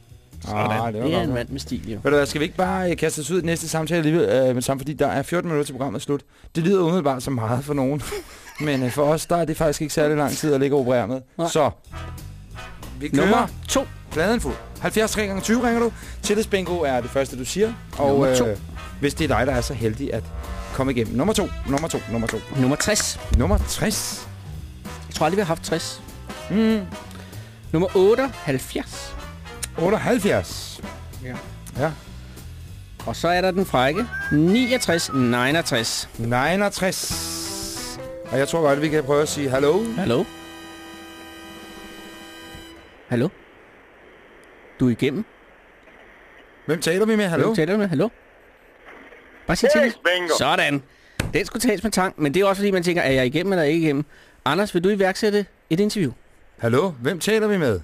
Ah, Det, det er en mand med stil, jo. Ved du hvad, skal vi ikke bare øh, kaste os ud i næste samtale alligevel øh, med det samme, fordi der er 14 minutter til programmet slut. Det lyder umiddelbart som meget for nogen, men øh, for os, der er det faktisk ikke særlig lang tid at ligge og operere med. Nej. Så, vi kører Nummer to. pladen fuld. 70 3 gange 20 ringer du. Tillidsbingo er det første, du siger. Og Nummer to. øh, hvis det er dig, der er så heldig at komme igennem. Nummer to, nummer to, nummer to. Nummer 60. Nummer 60. Jeg tror aldrig, vi har haft 60. Mm. Nummer 78. 78. Ja. Ja. Og så er der den frække. 69. 69. 69. Og jeg tror godt, vi kan prøve at sige hallo. Hallo? Hallo? Du er igennem? Hvem taler vi med? Hallo? Hvem taler du med? Hallo? Bare sig til. Sådan. Den skulle tages med tang, men det er også fordi, man tænker, er jeg igennem eller ikke igennem? Anders, vil du iværksætte et interview? Hallo? Hvem taler vi med?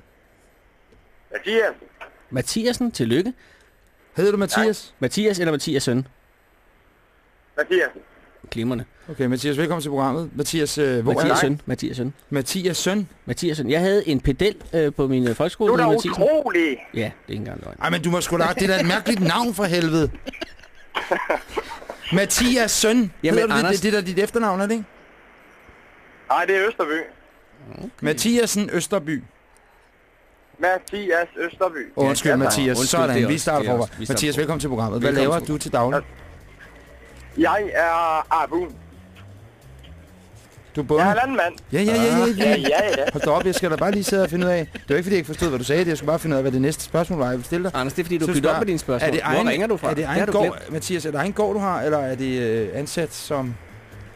Mathias. Mathiasen, tillykke. Hedder du Mathias? Mathias eller Mathias søn? Mathias. Glimrende. Okay, Mathias, velkommen til programmet. Mathias, øh, hvor Mathias er søn. Mathias søn. Mathias søn? Mathias søn. Jeg havde en pedel øh, på min øh, folkeskole. Du er da utrolig. Ja, det er ikke engang løgn. Ej, men du må sgu da... Det er da et mærkeligt navn for helvede. Mathias søn. Jamen, Hedder du det, Anders- det, det er da dit efternavn, er det ikke? Nej, det er Østerby. Mathiasen Østerby. Mathias Østerby. Undskyld, Ja, Mathias. undskyld, Sådan, det er vi starter det er forfra. Mathias, velkommen til programmet. Hvad Velkommen laver til du til daglig? Jeg er Arbun. Du er bonde? Jeg er landmand. Ja, ja, ja, ja, Ja, ja. ja, ja. Hold da op, jeg skal da bare lige sidde og finde ud af. Det var ikke, fordi jeg ikke forstod, hvad du sagde. Jeg skulle bare finde ud af, hvad det næste spørgsmål var, jeg ville stille dig. Anders, det er fordi, du bytter op med dine spørgsmål. Er det Hvor egen, ringer du fra? Er det egen du gård. Mathias, er det egen gård, du har, eller er det øh, ansat som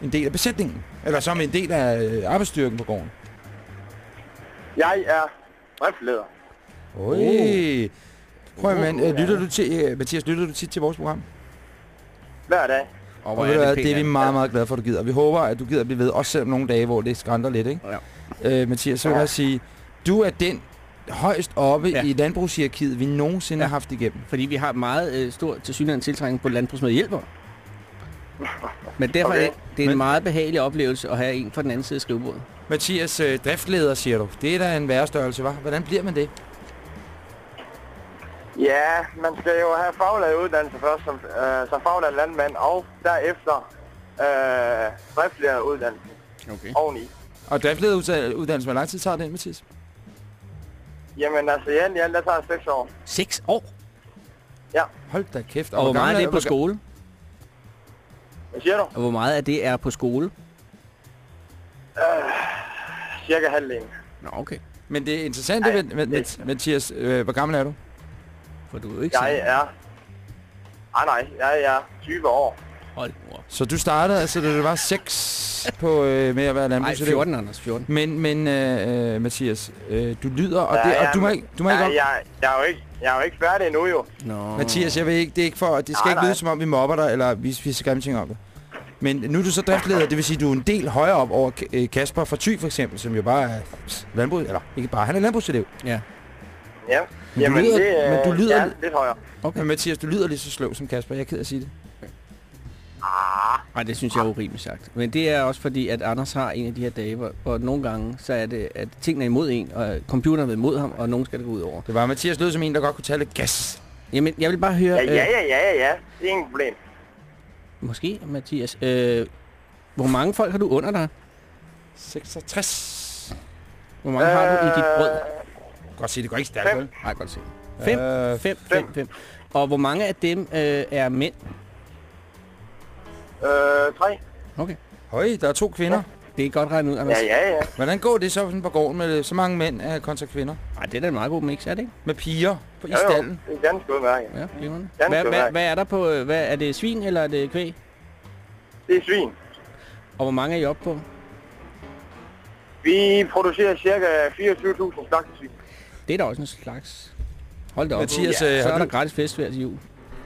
en del af besætningen? Eller som en del af øh, arbejdsstyrken på gården? Jeg er driftleder. Oj. Prøv at, uh, lytter du til, øh, Mathias, lytter du tit til vores program? Hver dag. Og Og er hvad, det det er vi meget, meget glade for, at du gider. Vi håber, at du gider blive ved, også selvom nogle dage, hvor det skrænter lidt, ikke? Ja. Øh, Mathias, så vil jeg sige, du er den højst oppe Ja. ja. i landbrugshierarkiet, vi nogensinde Ja. har haft igennem. Fordi vi har meget øh, stor til synligheden tiltrækning på landbrugsmad hjælper. Men derfor Okay. er det er en Men- meget behagelig oplevelse at have en fra den anden side af skrivebordet. Mathias, øh, driftleder, siger du. Det er da en værre størrelse, hva'? Hvordan bliver man det? Ja, man skal jo have faglært uddannelse først som, øh, som faglært landmand, og derefter øh, driftleder uddannelse Okay. oveni. Og driftlederuddannelse, hvor lang tid tager den, Mathias? Jamen altså, i alt, der tager det 6 år. Seks år? Ja. Hold da kæft. Og hvor meget er det på skole? Hvad siger du? Og hvor meget af det er på skole? Cirka halvdelen. Nå, okay. Men det er interessant, Ej, Ej, med, med, Mathias, øh, hvor gammel er du? For du er jo ikke Jeg er... Nej, nej, jeg er 20 år. Hold mor. Så du startede, altså da du var 6 på, øh, med at være Nej, landbrugselev? 14, Anders. 14. Men, men øh, øh, Mathias, øh, du lyder, og, Ja, det, og du må ikke... Du må Ja, ikke op, jeg, jeg, er jo ikke, jeg er jo ikke færdig endnu, jo. Nå. Mathias, jeg vil ikke, det er ikke for, det skal Nej, ikke nej. lyde som om, vi mobber dig, eller vi spiser grimme ting om det. Men nu er du så driftleder, det vil sige, du er en del højere op over K- øh, Kasper fra Thy for eksempel, som jo bare er landbrug, eller ikke bare, han er landbrugselev. Ja. Ja. Men du Jamen, lyder- det, øh, men du lyder- Ja, lidt højere. Okay. Men Mathias, du lyder lige så sløv som Kasper, jeg er ked af at sige det. Nej, det synes jeg er urimeligt sagt. Men det er også fordi, at Anders har en af de her dage, hvor, hvor nogle gange, så er det, at tingene er imod en, og computeren er imod ham, og nogen skal det gå ud over. Det var Mathias lød som en, der godt kunne tage lidt gas. Jamen, jeg vil bare høre... Ja, ja, øh, ja, ja, ja, ja. Det er ingen problem. Måske, Mathias. Øh, hvor mange folk har du under dig? 66. Hvor mange har du i dit brød? Godt sige, det går ikke stærkt, vel? Nej, godt se. Fem? Øh, Fem, fem, fem. Og hvor mange af dem øh, er mænd? Øh, tre. Okay. Høj, der er to kvinder. Det er godt regnet ud, Anders. Ja, ja, ja. Hvordan går det så sådan på gården med så mange mænd øh, kontra kvinder? Nej, det er da en meget god mix, er det ikke? Med piger på, i Jo, jo, stallen? det er ganske udmærket. Ja, glimrende. Hvad, hvad, hvad er der på... øh, Hvad, er det svin, eller er det kvæg? Det er svin. Og hvor mange er I oppe på? Vi producerer cirka 24.000 slagtesvin. Det er da også en slags... Hold da op. Mathias, ja, øh, så har er der gratis fest hver til jul.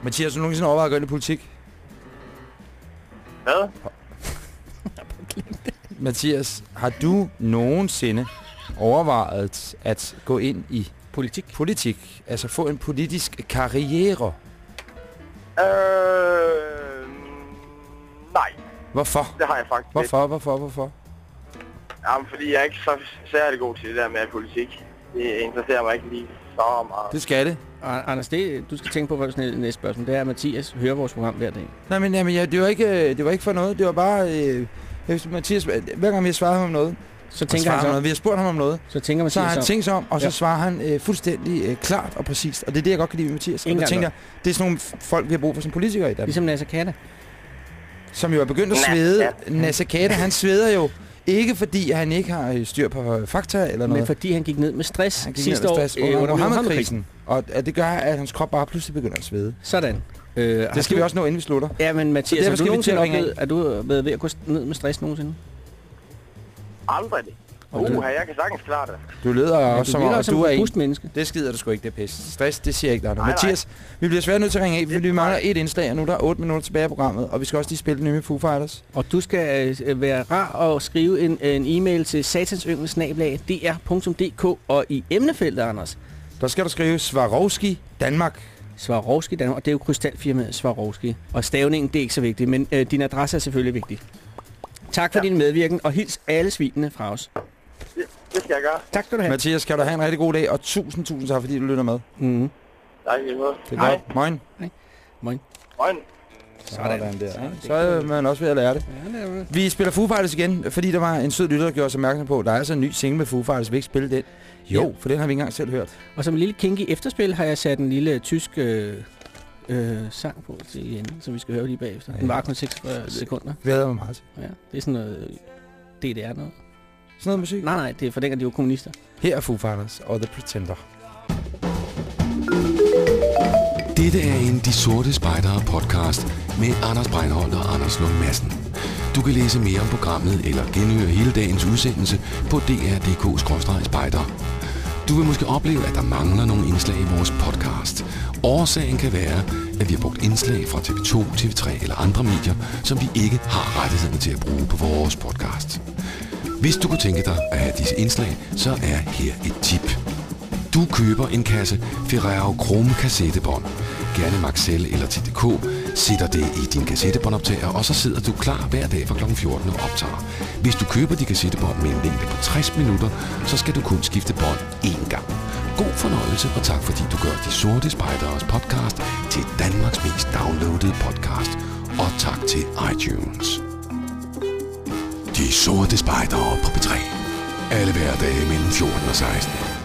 Mathias, har du nogensinde overvejet at gå ind i politik? Hvad? Mathias, har du nogensinde overvejet at gå ind i politik? Politik, altså få en politisk karriere. Øh, nej, Hvorfor? det har jeg faktisk Hvorfor, hvorfor, hvorfor? Jamen, fordi jeg er ikke så særlig god til det der med politik. Det interesserer mig ikke lige så meget. Det skal det. Og, Anders, det, du skal tænke på, hvad du sådan næste spørgsmål. Det er, at Mathias hører vores program hver dag. Nej, men jamen, ja, det, var ikke, øh, det var ikke for noget. Det var bare... Øh, Mathias, hver gang vi har svaret ham om noget, så og tænker han så- noget, vi har spurgt ham om noget, så, tænker så har Mathias han tænkt sig om, og så Ja. svarer han øh, fuldstændig øh, klart og præcist. Og det er det, jeg godt kan lide ved Mathias. Og Ingen der tænker jeg, det er sådan nogle folk, vi har brug for som politikere i Danmark. Ligesom Nasser Katte. Som jo er begyndt at svede. Nasser Katte, han sveder jo ikke fordi han ikke har øh, styr på øh, fakta eller noget. Men fordi han gik ned med stress Han gik sidste ned med år stress øh, under Mohammed-krisen. Og at det gør, at hans krop bare pludselig begynder at svede. Sådan. Øh, Det skal du- vi også nå, inden vi slutter. Ja, men Så Mathias, derfor har du skal vi til at ringe oplevet, at du været ved at gå ned med stress nogensinde? Aldrig det. Okay. Uha, jeg kan sagtens klare det. Du leder Men også du som at som du et er en. menneske. Det skider du sgu ikke, det er pis. Stress, det siger jeg ikke dig. Nej. Mathias, vi bliver svært nødt til at ringe af, fordi vi mangler et indslag, og nu er der 8 minutter tilbage af programmet, og vi skal også lige spille den nye Foo Fighters. Og du skal øh, være rar og skrive en, en e-mail til satansyngelsnablag.dr.dk og i emnefeltet, Anders. Der skal du skrive Swarovski Danmark. Swarovski Danmark, og det er jo krystalfirmaet Swarovski. Og stavningen, det er ikke så vigtigt, men øh, din adresse er selvfølgelig vigtig. Tak for ja. din medvirken, og hils alle svinene fra os. Det, det skal jeg gøre. Tak skal du have. Mathias, kan du have en rigtig god dag, og tusind, tusind tak, fordi du lytter med. Mm. Lige måde. Det er godt. Moin. Moin. Moin. Sådan der. Ja. Så er man også ved at lære det. Vi spiller Foo Fighters igen, fordi der var en sød lytter, der gjorde os opmærksom på, der er altså en ny single med Foo Fighters. Vil I ikke spille den? Jo, Ja. for den har vi ikke engang selv hørt. Og som en lille kinky efterspil har jeg sat en lille tysk øh, øh, sang på til igen, som vi skal høre lige bagefter. Den var kun 46 sekunder. Glæder mig meget til. Ja, det er sådan noget DDR noget. Sådan noget musik? Nej, nej, det er for dengang de var kommunister. Her er Foo Fighters og The Pretender. Dette er en De Sorte Spejdere podcast med Anders Breinholt og Anders Lund Madsen. Du kan læse mere om programmet eller genhøre hele dagens udsendelse på dr.dk-spejder. Du vil måske opleve, at der mangler nogle indslag i vores podcast. Årsagen kan være, at vi har brugt indslag fra TV2, TV3 eller andre medier, som vi ikke har rettighederne til at bruge på vores podcast. Hvis du kunne tænke dig at have disse indslag, så er her et tip. Du køber en kasse Ferrero Chrome kassettebånd. Gerne Maxell eller TDK. Sætter det i din kassettebåndoptager, og så sidder du klar hver dag fra kl. 14 og optager. Hvis du køber de kassettebånd med en længde på 60 minutter, så skal du kun skifte bånd én gang. God fornøjelse, og tak fordi du gør De Sorte Spejderes podcast til Danmarks mest downloadede podcast. Og tak til iTunes. De Sorte Spejdere på P3. Alle hverdage mellem 14 og 16.